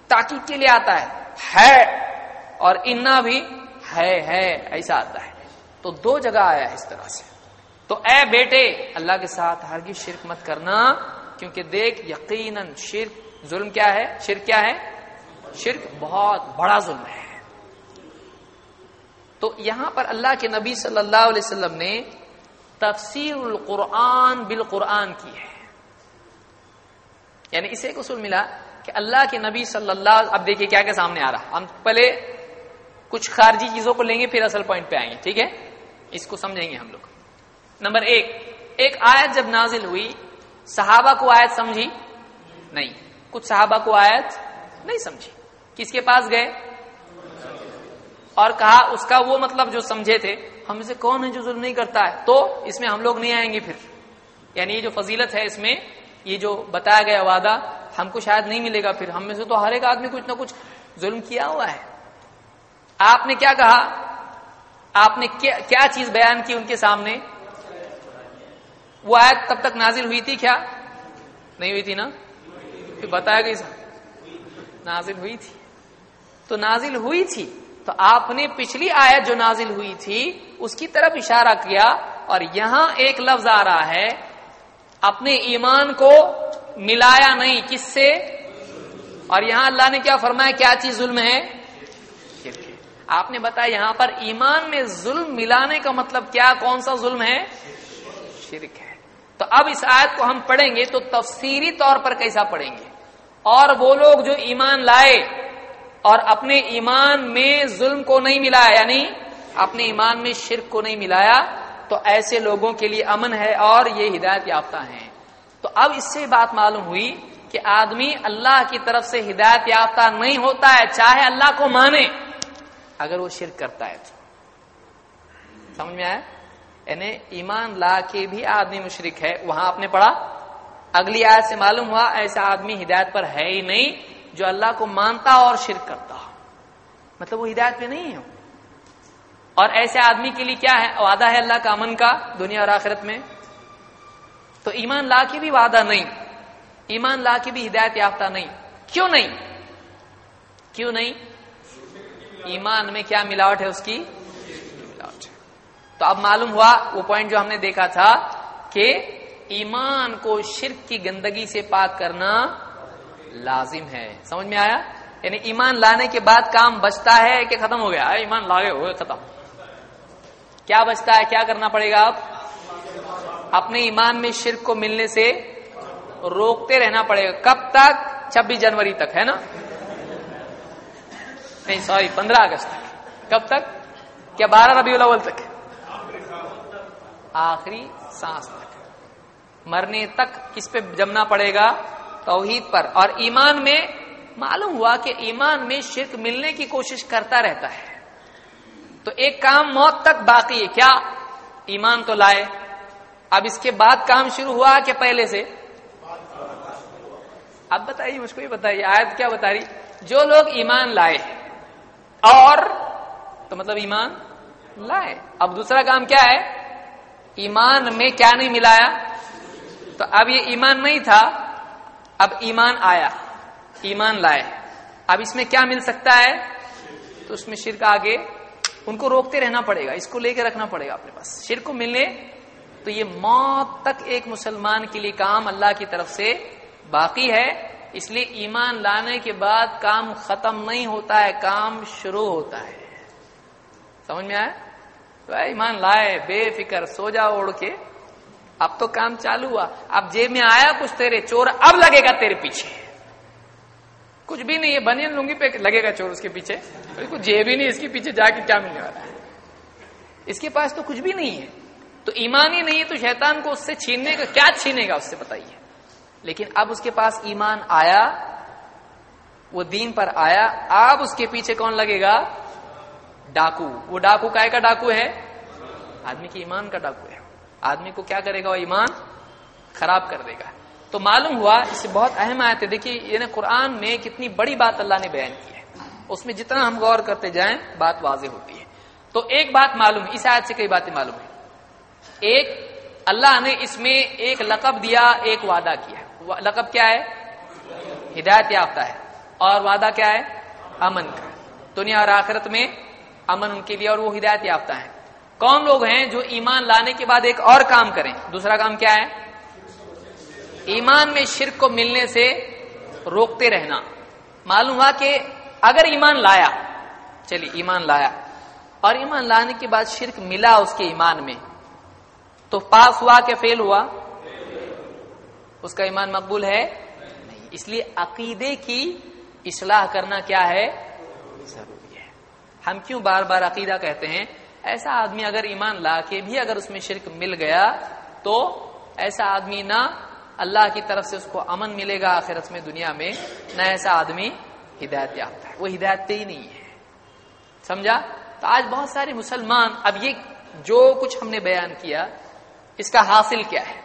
A: تاکید کے لیے آتا ہے. ہے. اور انا بھی ہے ہے. ایسا آتا ہے. تو دو جگہ آیا ہے اس طرح سے. تو اے بیٹے، اللہ کے ساتھ ہرگز شرک مت کرنا، کیونکہ دیکھ، یقیناً شرک، ظلم کیا ہے؟ شرک کیا ہے؟ شرک بہت بڑا ظلم ہے۔ تو یہاں پر اللہ کے نبی صلی اللہ علیہ وسلم نے تفسیر القرآن بالقرآن کی ہے۔ یعنی اسے ایک اصول ملا کہ اللہ کے نبی صلی اللہ اب دیکھیے کیا کیا سامنے آ رہا۔ ہم پہلے کچھ خارجی چیزوں کو لیں گے، پھر اصل پوائنٹ پہ آئیں گے، ٹھیک ہے؟ اس کو سمجھیں گے ہم لوگ۔ نمبر ایک ایک آیت جب نازل ہوئی، صحابہ کو آیت سمجھی؟ نہیں۔ کچھ صحابہ کو آیت نہیں سمجھی۔ کس کے پاس گئے؟ اور کہا، اس کا وہ مطلب جو سمجھے تھے، ہم سے کون ہے جو ظلم نہیں کرتا ہے؟ تو اس میں ہم لوگ نہیں آئیں گے پھر۔ یعنی یہ جو فضیلت ہے اس میں، یہ جو بتایا گیا وعدہ، ہم کو شاید نہیں ملے گا پھر۔ ہم میں سے تو ہر ایک آدمی کچھ نہ کچھ ظلم کیا ہوا ہے۔ آپ نے کیا کہا؟ آپ نے کیا چیز بیان کی ان کے سامنے؟ وہ آیت تب تک نازل ہوئی تھی کیا؟ نہیں ہوئی تھی نا؟ پھر بتایا گئی نازل ہوئی تھی۔ تو نازل ہوئی تھی۔ تو آپ نے پچھلی آیت جو نازل ہوئی تھی، اس کی طرف اشارہ کیا اور یہاں ایک لفظ آ رہا ہے۔ اپنے ایمان کو ملایا نہیں، کس سے؟ اور یہاں اللہ نے کیا فرمایا، کیا چیز ظلم ہے؟ آپ نے بتایا یہاں پر ایمان میں ظلم ملانے کا مطلب کیا، کون سا ظلم ہے؟ شرک ہے۔ تو اب اس آیت کو ہم پڑھیں گے تو تفسیری طور پر کیسا پڑھیں گے؟ اور وہ لوگ جو ایمان لائے اور اپنے ایمان میں ظلم کو نہیں ملایا یعنی اپنے ایمان میں شرک کو نہیں ملایا، تو ایسے لوگوں کے لیے امن ہے اور یہ ہدایت یافتہ ہیں۔ تو اب اس سے بات معلوم ہوئی کہ آدمی اللہ کی طرف سے ہدایت یافتہ نہیں ہوتا ہے، چاہے اللہ کو مانے، اگر وہ شرک کرتا ہے۔ تو سمجھ میں آیا؟ یعنی ایمان لا کے بھی آدمی مشرک ہے، وہاں آپ نے پڑھا، اگلی آیت سے معلوم ہوا ایسا آدمی ہدایت پر ہے ہی نہیں جو اللہ کو مانتا اور شرک کرتا۔ مطلب وہ ہدایت پہ نہیں ہے۔ اور ایسے آدمی کے لیے کیا ہے؟ وعدہ ہے اللہ کا امن کا دنیا اور آخرت میں۔ تو ایمان لا کی بھی وعدہ نہیں، ایمان لا کی بھی ہدایت یافتہ نہیں۔ کیوں نہیں؟ کیوں نہیں؟ ایمان میں کیا ملاوٹ ہے اس کی؟ ملاوٹ تو اب معلوم ہوا وہ پوائنٹ جو ہم نے دیکھا تھا کہ ایمان کو شرک کی گندگی سے پاک کرنا لازم ہے۔ سمجھ میں آیا؟ یعنی ایمان لانے کے بعد کام بچتا ہے کہ ختم ہو گیا؟ ایمان لاگے ہوئے، ختم۔ کیا بچتا ہے؟ کیا کرنا پڑے گا آپ اپنے ایمان میں شرک کو ملنے سے روکتے رہنا پڑے گا۔ کب تک؟ چھبیس جنوری تک، ہے نا؟ نہیں، سوری، پندرہ اگست تک۔ کب تک؟ کیا، بارہ ربیع الاول تک۔ آخری سانس تک۔ مرنے تک کس پہ جمنا پڑے گا؟ توحید پر۔ اور ایمان میں معلوم ہوا کہ ایمان میں شرک ملنے کی کوشش کرتا رہتا ہے۔ تو ایک کام موت تک باقی ہے۔ کیا ایمان تو لائے؟ اب اس کے بعد کام شروع ہوا کہ پہلے سے؟ اب بتائیے، مجھ کو یہ بتائیے، آیت کیا بتا رہی؟ جو لوگ ایمان لائے اور، تو مطلب ایمان لائے۔ اب دوسرا کام کیا ہے؟ ایمان میں کیا نہیں ملایا؟ تو اب یہ ایمان نہیں تھا، اب ایمان آیا، ایمان لائے۔ اب اس میں کیا مل سکتا ہے؟ تو اس میں شرک آگے، ان کو روکتے رہنا پڑے گا، اس کو لے کے رکھنا پڑے گا اپنے پاس۔ شرک کو ملنے، تو یہ موت تک ایک مسلمان کے لیے کام اللہ کی طرف سے باقی ہے۔ اس لیے ایمان لانے کے بعد کام ختم نہیں ہوتا ہے، کام شروع ہوتا ہے۔ سمجھ میں آیا؟ ایمان لائے، بے فکر، سو جا اوڑ کے۔ اب تو کام چالو ہوا۔ اب جیب میں آیا کچھ تیرے چور، اب لگے گا تیرے پیچھے۔ کچھ بھی نہیں ہے بنین لوں گی پہ لگے گا چور اس کے پیچھے۔ کچھ جیب ہی نہیں، اس کے پیچھے جا کے کیا ملنے والا ہے؟ اس کے پاس تو کچھ بھی نہیں ہے۔ تو ایمان ہی نہیں ہے تو شیطان کو اس سے چھیننے کا، کیا چھینے گا، اس سے بتائیے۔ لیکن اب اس کے پاس ایمان آیا، وہ دین پر آیا۔ اب اس کے پیچھے کون لگے گا؟ ڈاکو وہ ڈاکو کا کا ڈاکو ہے آدمی کی ایمان کا ڈاکو ہے آدمی کو کیا کرے گا وہ ایمان خراب کر دے گا تو معلوم ہوا اس سے بہت اہم آئے تھے دیکھیے یعنی قرآن میں کتنی بڑی بات اللہ نے بیان کی ہے اس میں جتنا ہم غور کرتے جائیں بات واضح ہوتی ہے تو ایک بات معلوم ہے اس آیت سے کئی باتیں معلوم ہے ایک اللہ نے اس میں ایک لقب دیا ایک وعدہ کیا لقب کیا ہے ہدایت یافتہ ہے اور وعدہ کیا ہے امن کا دنیا اور آخرت میں امن ان کے لیے اور وہ ہدایت یافتہ ہے کون لوگ ہیں جو ایمان لانے کے بعد ایک اور کام کریں۔ دوسرا کام کیا ہے؟ ایمان میں شرک کو ملنے سے روکتے رہنا۔ معلوم ہوا کہ اگر ایمان لایا، چلیے، ایمان لایا۔ اور ایمان لانے کے بعد شرک ملا اس کے ایمان میں، تو پاس ہوا کہ فیل ہوا؟ اس کا ایمان مقبول ہے؟ نہیں۔ اس لیے عقیدے کی اصلاح کرنا کیا ہے ضروری ہے؟ ہم کیوں بار بار عقیدہ کہتے ہیں؟ ایسا آدمی اگر ایمان لا کے بھی اگر اس میں شرک مل گیا تو ایسا آدمی نہ اللہ کی طرف سے اس کو امن ملے گا آخرت میں دنیا میں، نہ ایسا آدمی ہدایت یافتہ ہے۔ وہ ہدایت ہی نہیں ہے۔ سمجھا؟ تو آج بہت سارے مسلمان، اب یہ جو کچھ ہم نے بیان کیا، اس کا حاصل کیا ہے؟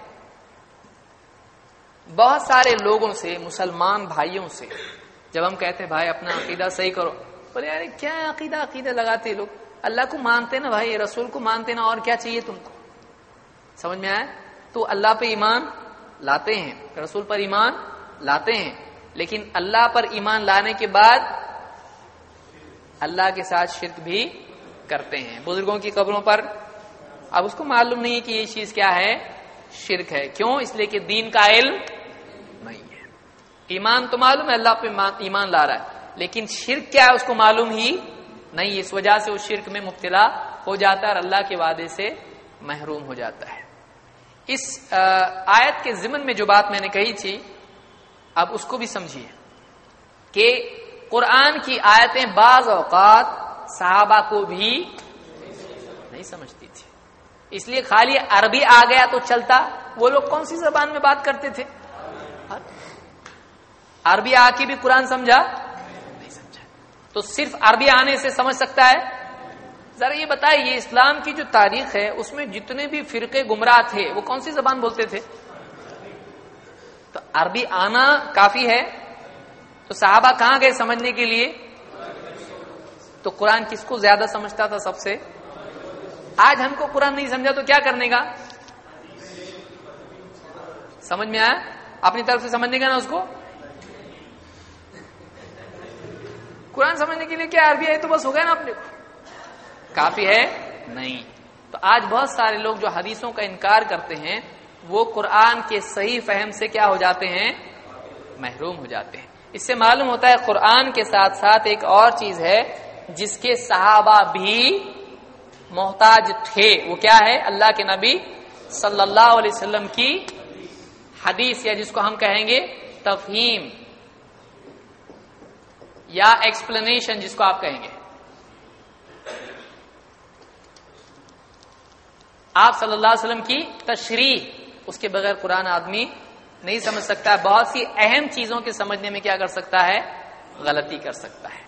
A: بہت سارے لوگوں سے، مسلمان بھائیوں سے، جب ہم کہتے ہیں، بھائی اپنا عقیدہ صحیح کرو بولے یار کیا عقیدہ عقیدہ لگاتے لوگ؟ اللہ کو مانتے نا بھائی، رسول کو مانتے نا، اور کیا چاہیے تم کو؟ سمجھ میں آئے تو اللہ پہ ایمان لاتے ہیں، رسول پر ایمان لاتے ہیں، لیکن اللہ پر ایمان لانے کے بعد اللہ کے ساتھ شرک بھی کرتے ہیں۔ بزرگوں کی قبروں پر اب اس کو معلوم نہیں کہ یہ چیز کیا ہے؟ شرک ہے۔ کیوں؟ اس لیے کہ دین کا علم نہیں ہے۔ ایمان تو معلوم ہے، اللہ پہ ایمان لا رہا ہے۔ لیکن شرک کیا ہے اس کو معلوم ہی نہیں، اس وجہ سے اس شرک میں مبتلا ہو جاتا ہے اور اللہ کے وعدے سے محروم ہو جاتا ہے۔ اس آیت کے ضمن میں جو بات میں نے کہی تھی، اب اس کو بھی سمجھیے کہ قرآن کی آیتیں بعض اوقات صحابہ کو بھی نہیں سمجھتی تھی۔ اس لیے خالی عربی آ گیا تو چلتا۔ وہ لوگ کون سی زبان میں بات کرتے تھے؟ عربی آ کے بھی قرآن سمجھا سمجھا؟ تو صرف عربی آنے سے سمجھ سکتا ہے؟ ذرا یہ بتائیے یہ اسلام کی جو تاریخ ہے، اس میں جتنے بھی فرقے گمراہ تھے، وہ کون سی زبان بولتے تھے؟ تو عربی آنا کافی ہے؟ تو صحابہ کہاں گئے سمجھنے کے لیے؟ تو قرآن کس کو زیادہ سمجھتا تھا سب سے؟ آج ہم کو قرآن نہیں سمجھا تو کیا کرنے کا سمجھ میں آیا؟ اپنی طرف سے سمجھنے کا نا اس کو؟ قرآن سمجھنے کے لیے کیا عربی ہے تو بس ہو گیا نا اپنے کو؟ کافی ہے؟ نہیں۔ تو آج بہت سارے لوگ جو حدیثوں کا انکار کرتے ہیں، وہ قرآن کے صحیح فہم سے کیا ہو جاتے ہیں؟ محروم ہو جاتے ہیں۔ اس سے معلوم ہوتا ہے قرآن کے ساتھ ساتھ ایک اور چیز ہے، جس کے صحابہ بھی محتاج تھے۔ وہ کیا ہے؟ اللہ کے نبی صلی اللہ علیہ وسلم کی حدیث، یا جس کو ہم کہیں گے تفہیم۔ یا ایکسپلینیشن جس کو آپ کہیں گے۔ آپ صلی اللہ علیہ وسلم کی تشریح، اس کے بغیر قرآن آدمی نہیں سمجھ سکتا، بہت سی اہم چیزوں کے سمجھنے میں کیا کر سکتا ہے؟ غلطی کر سکتا ہے۔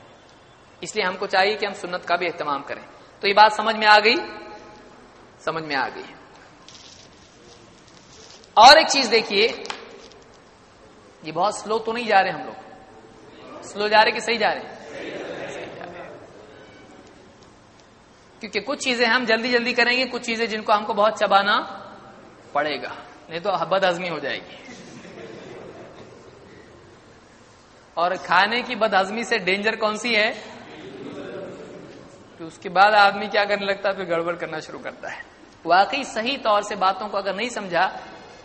A: اس لیے ہم کو چاہیے کہ ہم سنت کا بھی اہتمام کریں۔ تو یہ بات سمجھ میں آ گئی؟ سمجھ میں آ گئی۔ اور ایک چیز دیکھیے، یہ بہت سلو تو نہیں جا رہے ہم لوگ۔ سلو جا رہے کہ صحیح جا رہے کیونکہ کچھ چیزیں ہم جلدی جلدی کریں گے، کچھ چیزیں جن کو ہم کو بہت چبانا پڑے گا۔ نہیں تو بد ہضمی ہو جائے گی۔ اور کھانے کی بد ہضمی سے ڈینجر کون سی ہے؟ کہ اس کے بعد آدمی کیا کرنے لگتا ہے؟ پھر گڑبڑ کرنا شروع کرتا ہے۔ واقعی صحیح طور سے باتوں کو اگر نہیں سمجھا،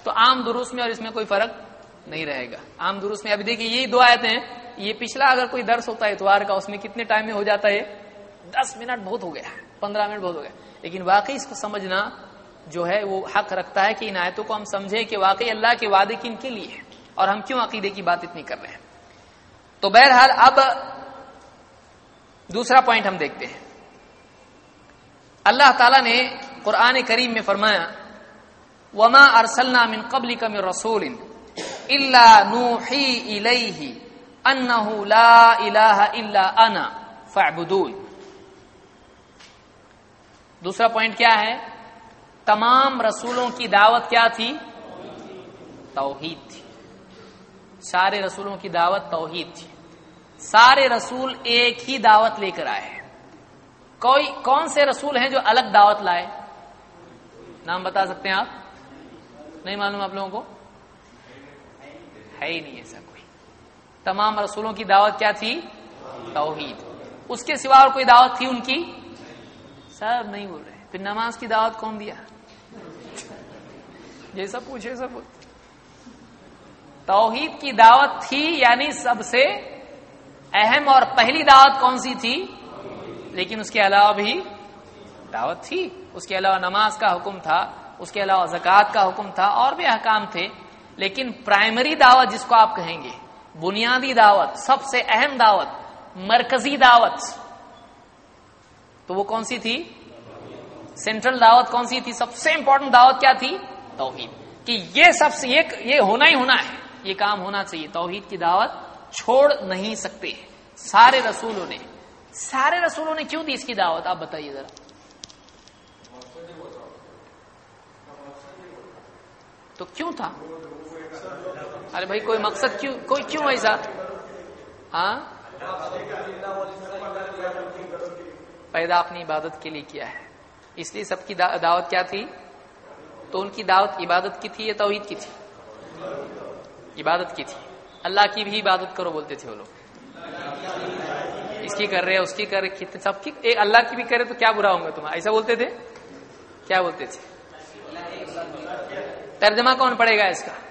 A: تو عام درست میں اور اس میں کوئی فرق نہیں رہے گا۔ عام درست میں، ابھی دیکھیے، یہی دو آیتیں ہیں۔ یہ پچھلا اگر کوئی درس ہوتا ہے اتوار کا، اس میں کتنے ٹائم میں ہو جاتا ہے؟ دس منٹ بہت ہو گیا، پندرہ منٹ بہت ہو گیا۔ لیکن واقعی اس کو سمجھنا جو ہے، وہ حق رکھتا ہے کہ ان آیتوں کو ہم سمجھیں کہ واقعی اللہ کے وعدے کن کے لیے ہے اور ہم کیوں عقیدے کی بات اتنی کر رہے ہیں۔ تو بہرحال اب دوسرا پوائنٹ ہم دیکھتے ہیں۔ اللہ تعالی نے قرآن کریم میں فرمایا، وما ارسلنا من قبل من رسول اللہ نوحی الیہ انہ لا الہ الا انا فاعبدون. دوسرا پوائنٹ کیا ہے؟ تمام رسولوں کی دعوت کیا تھی؟ توحید تھی. سارے رسولوں کی دعوت توحید تھی. سارے رسول ایک ہی دعوت لے کر آئے کوئی کون سے رسول ہیں جو الگ دعوت لائے؟ نام بتا سکتے ہیں آپ؟ نہیں معلوم آپ لوگوں کو؟ ہے ہی نہیں ایسا کوئی تمام رسولوں کی دعوت کیا تھی؟ توحید. اس کے سوا اور کوئی دعوت تھی ان کی؟ سب نہیں بول رہے. پھر نماز کی دعوت کون دیا؟ جیسا پوچھے سب توحید کی دعوت تھی یعنی سب سے اہم اور پہلی دعوت کون سی تھی؟ لیکن اس کے علاوہ بھی دعوت تھی. اس کے علاوہ نماز کا حکم تھا، اس کے علاوہ زکوٰۃ کا حکم تھا، اور بھی احکام تھے. لیکن پرائمری دعوت جس کو آپ کہیں گے بنیادی دعوت، سب سے اہم دعوت، مرکزی دعوت۔ تو وہ کون سی تھی؟ سینٹرل دعوت کون سی تھی؟ سب سے امپورٹنٹ دعوت کیا تھی؟ توحید۔ کہ یہ سب سے یہ ہونا ہی ہونا ہے۔ یہ کام ہونا چاہیے۔ توحید کی دعوت چھوڑ نہیں سکتے۔ سارے رسولوں نے سارے رسولوں نے کیوں دی اس کی دعوت؟ آپ بتائیے ذرا۔ تو کیوں تھا؟ ارے بھائی، کوئی مقصد کیوں کوئی کیوں ایسا؟ ہاں؟ پیدا اپنی عبادت کے لیے کیا ہے۔ اس لیے سب کی دعوت کیا تھی؟ تو ان کی دعوت عبادت کی تھی یا توحید کی تھی؟ عبادت کی تھی۔ اللہ کی بھی عبادت کرو بولتے تھے وہ لوگ۔ اس کی کر رہے اس کی کر رہے سب کی اللہ کی بھی کرے تو کیا برا ہوں گا تم ایسا بولتے تھے؟ کیا بولتے تھے؟ ترجمہ کون پڑے گا اس کا؟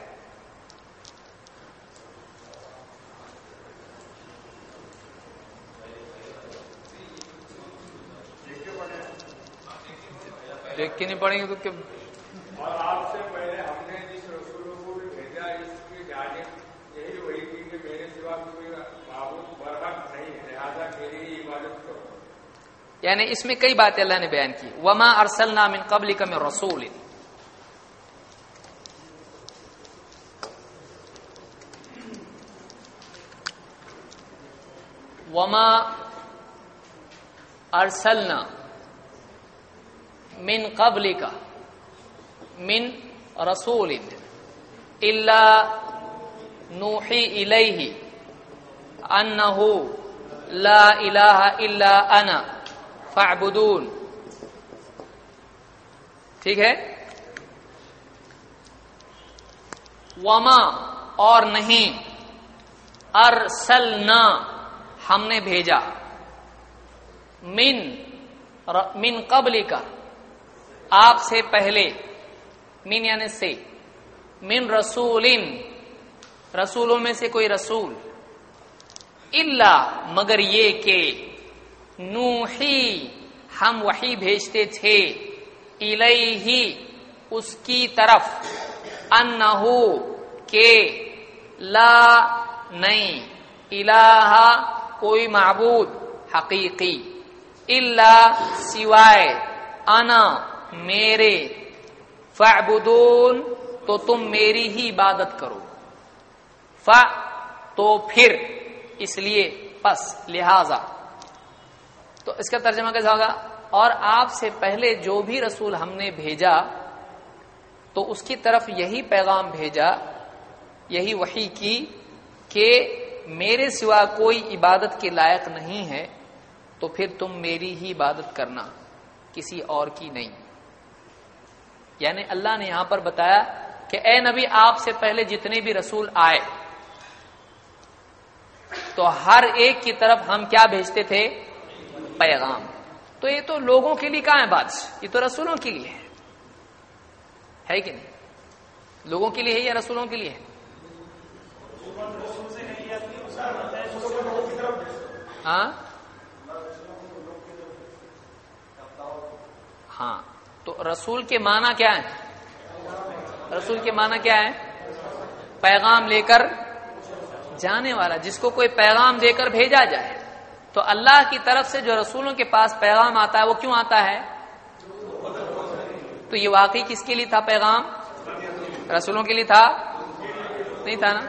A: دیکھ کے نہیں پڑیں گے تو
B: اور آپ سے پہلے ہم نے جس رسولوں کو بھی بھیجا اس کی جانب یہی تھی کہ میرے سوا کوئی معبود برحق نہیں لہٰذا میری ہی عبادت کرو۔
A: یعنی اس میں کئی باتیں اللہ نے بیان کی۔ وما ارسلنا من قبل کا میں رسول۔ وما ارسلنا من قبل کا من رسول الا نوحی الیہ انہ لا الہ الا انا فاعبدون۔ ٹھیک ہے؟ وما، اور نہیں، ارسلنا، ہم نے بھیجا۔ من من قبل کا آپ سے پہلے، من یعنی سے، من رسول رسولوں میں سے کوئی رسول اللہ مگر یہ کہ نوحی ہم وہی بھیجتے تھے الیہ اس کی طرف، انہو کہ لا، نہیں، الہ کوئی معبود، حقیقی اللہ سوائے انا۔ میرے فعبدون تو تم میری ہی عبادت کرو۔ ف تو پھر۔ اس لیے پس، لہذا۔ تو اس کا ترجمہ کیسا ہوگا؟ اور آپ سے پہلے جو بھی رسول ہم نے بھیجا، تو اس کی طرف یہی پیغام بھیجا، یہی وہی کی کہ میرے سوا کوئی عبادت کے لائق نہیں ہے، تو پھر تم میری ہی عبادت کرنا، کسی اور کی نہیں۔ یعنی اللہ نے یہاں پر بتایا کہ اے نبی، آپ سے پہلے جتنے بھی رسول آئے، تو ہر ایک کی طرف ہم کیا بھیجتے تھے؟ پیغام۔ تو یہ تو لوگوں کے لیے کہاں ہے بات؟ یہ تو رسولوں کے لیے ہے۔ کہ نہیں؟ لوگوں کے لیے ہے یا رسولوں کے لیے ہے؟ ہاں؟ ہاں۔ تو رسول کے معنی کیا ہے؟ رسول کے معنی کیا ہے؟ پیغام لے کر جانے والا، جس کو کوئی پیغام دے کر بھیجا جائے۔ تو اللہ کی طرف سے جو رسولوں کے پاس پیغام آتا ہے، وہ کیوں آتا ہے؟ تو یہ واقعی کس کے لیے تھا پیغام؟ رسولوں کے لیے تھا؟ نہیں تھا نا؟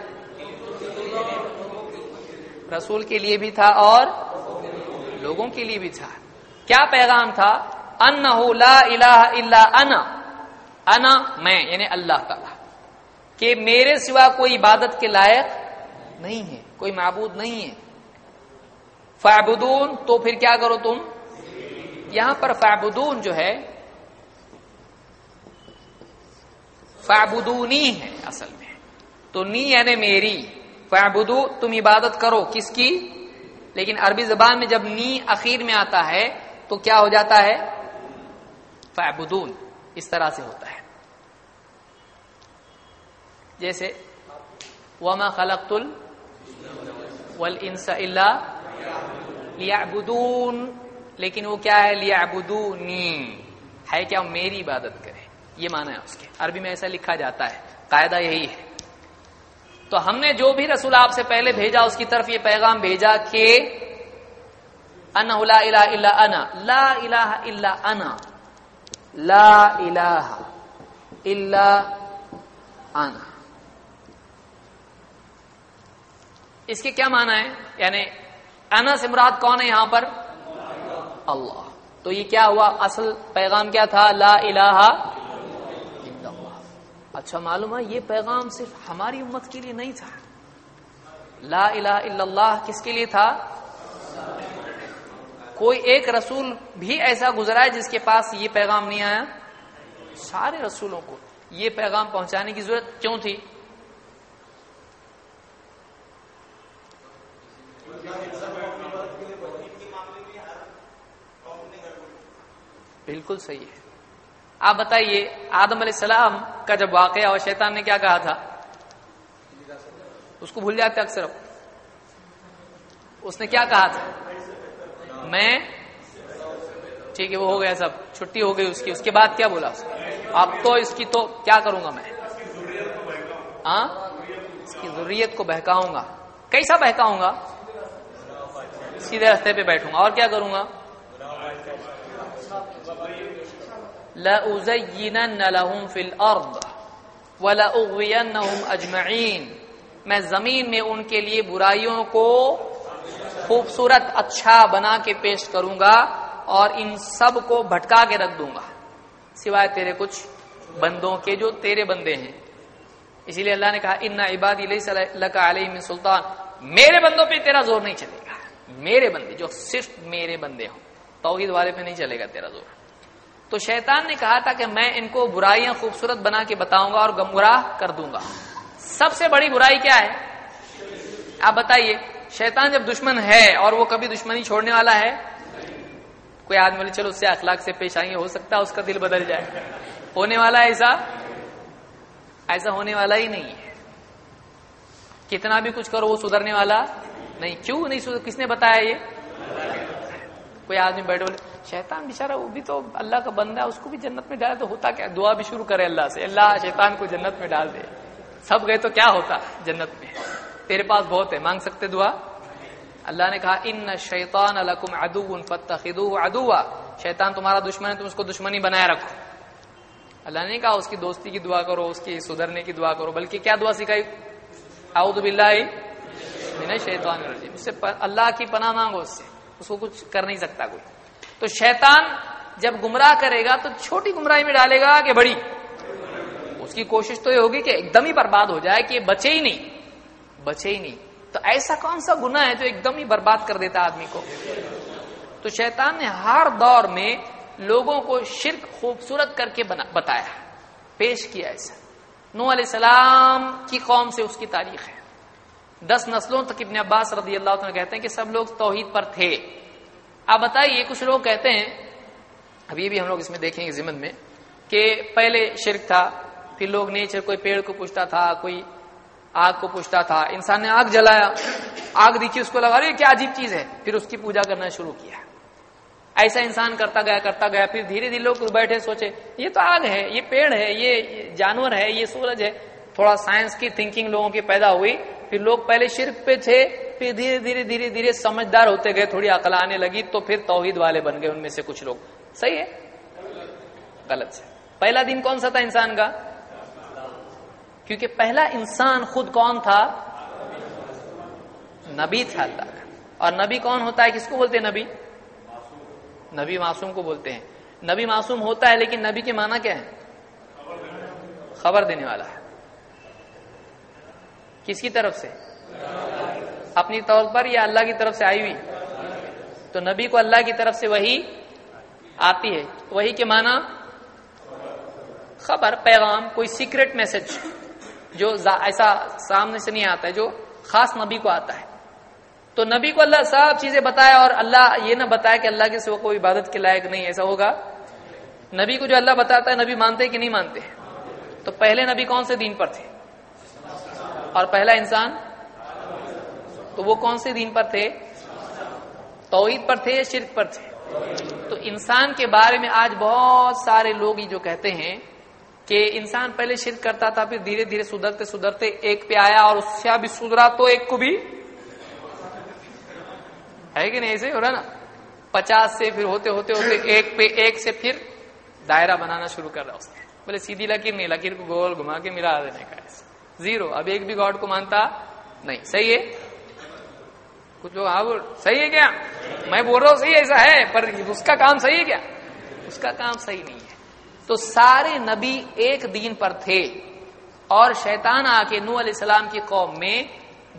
A: رسول کے لیے بھی تھا اور لوگوں کے لیے بھی تھا۔ کیا پیغام تھا؟ ان لا الہ الا انا انا میں یعنی اللہ تعالی، کہ میرے سوا کوئی عبادت کے لائق نہیں ہے، کوئی معبود نہیں ہے۔ فعبدون تو پھر کیا کرو تم؟ یہاں پر فعبدون جو ہے فعبدونی ہے اصل میں۔ تو نی یعنی میری فعبدو تم عبادت کرو۔ کس کی؟ لیکن عربی زبان میں جب نی اخیر میں آتا ہے، تو کیا ہو جاتا ہے؟ فعبدون اس طرح سے ہوتا ہے۔ جیسے، وما خلقت والانس الا لیعبدون لیکن وہ کیا ہے؟ لیعبدونی ہے کیا میری عبادت کرے یہ مانا ہے اس کے۔ عربی میں ایسا لکھا جاتا ہے۔ قاعدہ یہی ہے۔ تو ہم نے جو بھی رسول آپ سے پہلے بھیجا، اس کی طرف یہ پیغام بھیجا کہ ان لا الہ الا انا لا الہ الا انا لا الہ الا انا اس کے کیا معنی ہے؟ یعنی انا سے مراد کون ہے یہاں پر؟ اللہ. تو یہ کیا ہوا؟ اصل پیغام کیا تھا؟ لا الہ اچھا معلوم ہے، یہ پیغام صرف ہماری امت کے لیے نہیں تھا. لا الہ الا اللہ کس کے لیے تھا؟ کوئی ایک رسول بھی ایسا گزرا ہے جس کے پاس یہ پیغام نہیں آیا؟ سارے رسولوں کو یہ پیغام پہنچانے کی ضرورت کیوں تھی؟ بالکل صحیح ہے۔ آپ بتائیے، آدم علیہ السلام کا جب واقعہ اور شیطان نے کیا کہا تھا؟ اس کو بھول جاتے اکثر۔ اس نے کیا کہا تھا؟ میں ٹھیک ہے، وہ ہو گیا سب، چھٹی ہو گئی اس کی، اس کے بعد کیا بولا اب تو اس کی تو کیا کروں گا میں؟ ہاں؟ اس کی ضروریت کو بہکاؤں گا۔ کیسا بہکاؤں گا؟ سیدھے رستے پہ بیٹھوں گا۔ اور کیا کروں گا؟ لَأُزَيِّنَنَّ فِي الْأَرْضِ وَلَأُغْوِيَنَّهُمْ أَجْمَعِينَ میں زمین میں ان کے لیے برائیوں کو خوبصورت اچھا بنا کے پیش کروں گا اور ان سب کو بھٹکا کے رکھ دوں گا سوائے تیرے کچھ بندوں کے جو تیرے بندے ہیں۔ اسی لیے اللہ نے کہا، ان عبادی علیہ سلطان۔ میرے بندوں پہ تیرا زور نہیں چلے گا۔ میرے بندے جو صرف میرے بندے ہوں۔ توحید والے پہ نہیں چلے گا تیرا زور۔ تو شیطان نے کہا تھا کہ میں ان کو برائیاں خوبصورت بنا کے بتاؤں گا اور گمراہ کر دوں گا۔ سب سے بڑی برائی کیا ہے؟ آپ بتائیے۔ شیطان جب دشمن ہے اور وہ کبھی دشمنی چھوڑنے والا ہے؟ کوئی آدمی بولے، چلو اس سے اخلاق سے پیش آئیں گے ہو سکتا ہے، اس کا دل بدل جائے۔ ہونے والا ایسا؟ ایسا ہونے والا ہی نہیں ہے۔ کتنا بھی کچھ کرو، وہ سدھرنے والا نہیں۔ کیوں نہیں سدھر؟ کس نے بتایا یہ؟ کوئی آدمی بیٹھے بولے، شیطان بےچارا وہ بھی تو اللہ کا بندہ ہے، اس کو بھی جنت میں ڈالے تو ہوتا کیا؟ دعا بھی شروع کرے اللہ سے۔ اللہ شیطان کو جنت میں ڈال دے۔ سب گئے تو کیا ہوتا؟ جنت میں۔ تیرے پاس بہت ہے، مانگ سکتے دعا؟ اللہ نے کہا، ان شیطان الکم ادو فتخذو ادوا شیطان تمہارا دشمن ہے، تم اس کو دشمنی بنائے رکھو۔ اللہ نے کہا، اس کی دوستی کی دعا کرو، اس کی سدھرنے کی دعا کرو، بلکہ کیا دعا سکھائی؟ اعوذ باللہ من الشیطان الرجیم۔ اس سے اللہ کی پناہ مانگو، اس سے۔ اس کو کچھ کر نہیں سکتا کوئی۔ تو شیطان جب گمراہ کرے گا، تو چھوٹی گمراہی میں ڈالے گا کہ بڑی۔ اس کی کوشش تو یہ ہوگی کہ ایک دم ہی برباد ہو جائے، کہ یہ بچے ہی نہیں۔ بچے ہی نہیں۔ تو ایسا کون سا گنا ہے جو ایک دم ہی برباد کر دیتا آدمی کو؟ تو شیطان نے ہر دور میں لوگوں کو شرک خوبصورت کر کے بتایا۔ پیش کیا ایسا نو علیہ السلام کی قوم سے اس کی تاریخ ہے۔ دس نسلوں تک ابن عباس رضی اللہ عنہ کہتے ہیں کہ سب لوگ توحید پر تھے۔ آپ بتائیے کچھ لوگ کہتے ہیں، ابھی بھی ہم لوگ اس میں دیکھیں گے ضمن میں، کہ پہلے شرک تھا، پھر لوگ نیچر، کوئی پیڑ کو پوچھتا تھا، کوئی آگ کو پوچھتا تھا، انسان نے آگ جلایا۔ آگ دیکھی، اس کو لگا رہی کیا عجیب چیز ہے۔ پھر اس کی پوجا کرنا شروع کیا۔ ایسا انسان کرتا گیا کرتا گیا۔ پھر دھیرے دھیرے لوگ بیٹھے، سوچے، یہ تو آگ ہے، یہ پیڑ ہے، یہ جانور ہے، یہ سورج ہے۔ تھوڑا سائنس کی تھنکنگ لوگوں کی پیدا ہوئی۔ پھر لوگ پہلے شرک پہ تھے، پھر دھیرے دھیرے دھیرے دھیرے سمجھدار ہوتے گئے، تھوڑی عقل آنے لگی تو پھر توحید والے بن گئے ان میں سے کچھ لوگ۔ صحیح ہے؟ غلط سے پہلا دن کون سا تھا انسان کا؟ کیونکہ پہلا انسان خود کون تھا؟ نبی تھا اللہ کا۔ اور نبی کون ہوتا ہے؟ کس کو بولتے ہیں نبی؟ نبی معصوم کو بولتے ہیں۔ نبی معصوم ہوتا ہے لیکن نبی کے معنی کیا ہے؟ خبر دینے والا ہے۔ کس کی طرف سے؟ اپنی طور پر یا اللہ کی طرف سے آئی ہوئی؟ تو نبی کو اللہ کی طرف سے وہی آتی ہے۔ وہی کے معنی؟ خبر، پیغام، کوئی سیکرٹ میسج جو ایسا سامنے سے نہیں آتا ہے، جو خاص نبی کو آتا ہے۔ تو نبی کو اللہ سب چیزیں بتایا اور اللہ یہ نہ بتایا کہ اللہ کے سوا کوئی عبادت کے لائق نہیں، ایسا ہوگا؟ نبی کو جو اللہ بتاتا ہے، نبی مانتے کہ نہیں مانتے۔ تو پہلے نبی کون سے دین پر تھے؟ اور پہلا انسان؟ تو وہ کون سے دین پر تھے؟ توحید پر تھے یا شرک پر تھے؟ تو انسان کے بارے میں آج بہت سارے لوگ ہی جو کہتے ہیں کہ انسان پہلے شرک کرتا تھا، پھر دھیرے دھیرے سدھرتے سدھرتے ایک پہ آیا اور اس سے بھی سدھرا تو ایک کو بھی ہے کہ نہیں؟ ایسے ہو رہا نا۔ پچاس سے پھر ہوتے ہوتے ہوتے ایک پہ ایک سے پھر دائرہ بنانا شروع کر رہا اس نے۔ بولے سیدھی لکیر نہیں، لکیر کو گول گھما کے ملا دینے کا زیرو۔ اب ایک بھی گاڈ کو مانتا نہیں۔ صحیح ہے؟ کچھ لوگ ہاں صحیح ہے کیا؟ میں بول رہا ہوں صحیح ایسا ہے، پر اس کا کام صحیح ہے کیا؟ اس کا کام صحیح نہیں ہے۔ تو سارے نبی ایک دین پر تھے۔ اور شیطان آ کے نو علیہ السلام کی قوم میں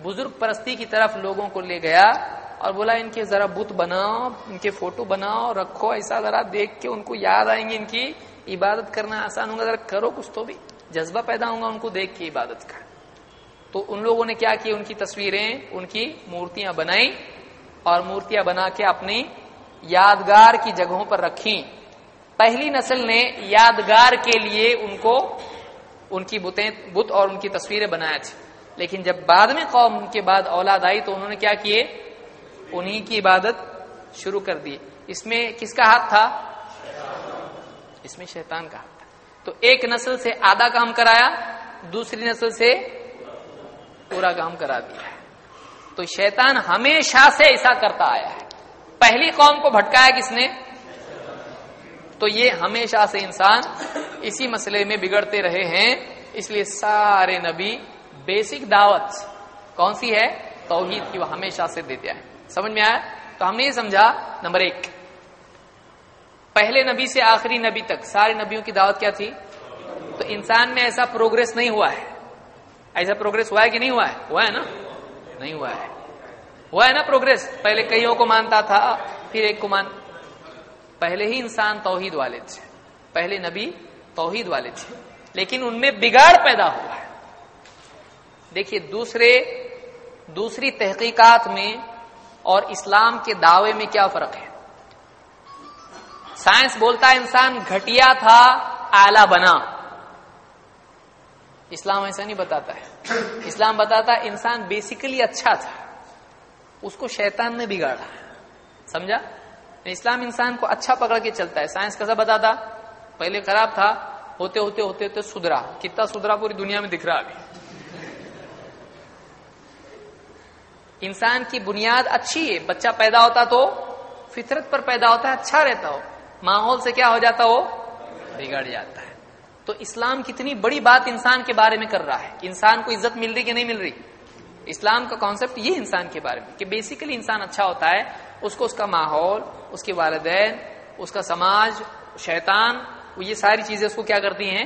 A: بزرگ پرستی کی طرف لوگوں کو لے گیا اور بولا ان کے ذرا بت بناؤ، ان کے فوٹو بناؤ، رکھو، ایسا ذرا دیکھ کے ان کو یاد آئیں گے ان کی عبادت کرنا آسان ہوگا ذرا کرو کچھ تو بھی، جذبہ پیدا ہوگا ان کو دیکھ کے عبادت کا۔ تو ان لوگوں نے کیا کیا ان کی تصویریں، ان کی مورتیاں بنائی اور مورتیاں بنا کے اپنی یادگار کی جگہوں پر رکھی پہلی نسل نے یادگار کے لیے ان کو ان کی بتیں بت اور ان کی تصویریں بنایا تھی لیکن جب بعد میں قوم کے بعد اولاد آئی تو انہوں نے کیا کیے؟ انہی کی عبادت شروع کر دی۔ اس میں کس کا ہاتھ تھا؟ اس میں شیطان کا ہاتھ تھا۔ تو ایک نسل سے آدھا کام کرایا، دوسری نسل سے پورا کام کرا دیا ہے۔ تو شیطان ہمیشہ سے ایسا کرتا آیا ہے۔ پہلی قوم کو بھٹکایا کس نے؟ تو یہ ہمیشہ سے انسان اسی مسئلے میں بگڑتے رہے ہیں۔ اس لیے سارے نبی بیسک دعوت کون سی ہے؟ توحید کی وہ ہمیشہ سے دیتے ہیں۔ سمجھ میں آیا؟ تو ہم نے یہ سمجھا، نمبر ایک۔ پہلے نبی سے آخری نبی تک سارے نبیوں کی دعوت کیا تھی؟ تو انسان میں ایسا پروگرس نہیں ہوا ہے۔ ایسا پروگرس ہوا ہے کہ نہیں ہوا ہے؟ ہوا ہے نا؟ نہیں ہوا ہے۔ ہوا ہے نا پروگرس۔ پہلے کئیوں کو مانتا تھا، پھر ایک کو مان پہلے ہی انسان توحید والے تھے۔ پہلے نبی توحید والے تھے۔ لیکن ان میں بگاڑ پیدا ہوا ہے۔ دیکھیے، دوسرے، دوسری تحقیقات میں اور اسلام کے دعوے میں کیا فرق ہے؟ سائنس بولتا ہے، انسان گھٹیا تھا آلہ بنا۔ اسلام ایسا نہیں بتاتا ہے۔ اسلام بتاتا ہے، انسان بیسیکلی اچھا تھا۔ اس کو شیطان نے بگاڑا۔ سمجھا؟ اسلام انسان کو اچھا پکڑ کے چلتا ہے۔ سائنس کیسا بتاتا پہلے خراب تھا، ہوتے ہوتے ہوتے ہوتے سدھرا۔ کتنا سدھرا پوری دنیا میں دکھ رہا ابھی انسان کی بنیاد اچھی ہے۔ بچہ پیدا ہوتا تو فطرت پر پیدا ہوتا ہے اچھا رہتا ہو۔ ماحول سے کیا ہو جاتا ہو؟ بگڑ جاتا ہے۔ تو اسلام کتنی بڑی بات انسان کے بارے میں کر رہا ہے۔ انسان کو عزت مل رہی کہ نہیں مل رہی؟ اسلام کا کانسیپٹ یہ انسان کے بارے میں کہ بیسیکلی انسان اچھا ہوتا ہے، اس کو اس کا ماحول، اس کے والدین، اس کا سماج، شیطان، وہ یہ ساری چیزیں اس کو کیا کرتی ہیں؟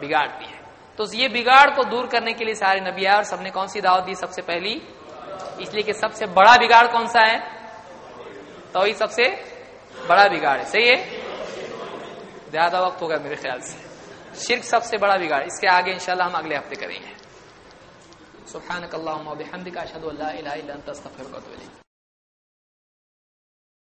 A: بگاڑتی ہیں۔ تو یہ بگاڑ کو دور کرنے کے لیے سارے نبیا اور سب نے کون سی دعوت دی سب سے پہلی؟ اس لیے کہ سب سے بڑا بگاڑ کون سا ہے؟ تو یہ سب سے بڑا بگاڑ ہے۔ صحیح ہے؟ زیادہ وقت ہوگا میرے خیال سے۔ شرک سب سے بڑا بگاڑ اس کے آگے انشاءاللہ ہم اگلے ہفتے کریں گے۔ سبحانک اللہم و بحمدک اشہدو اللہ الہ الا انت استغفرک و اتوب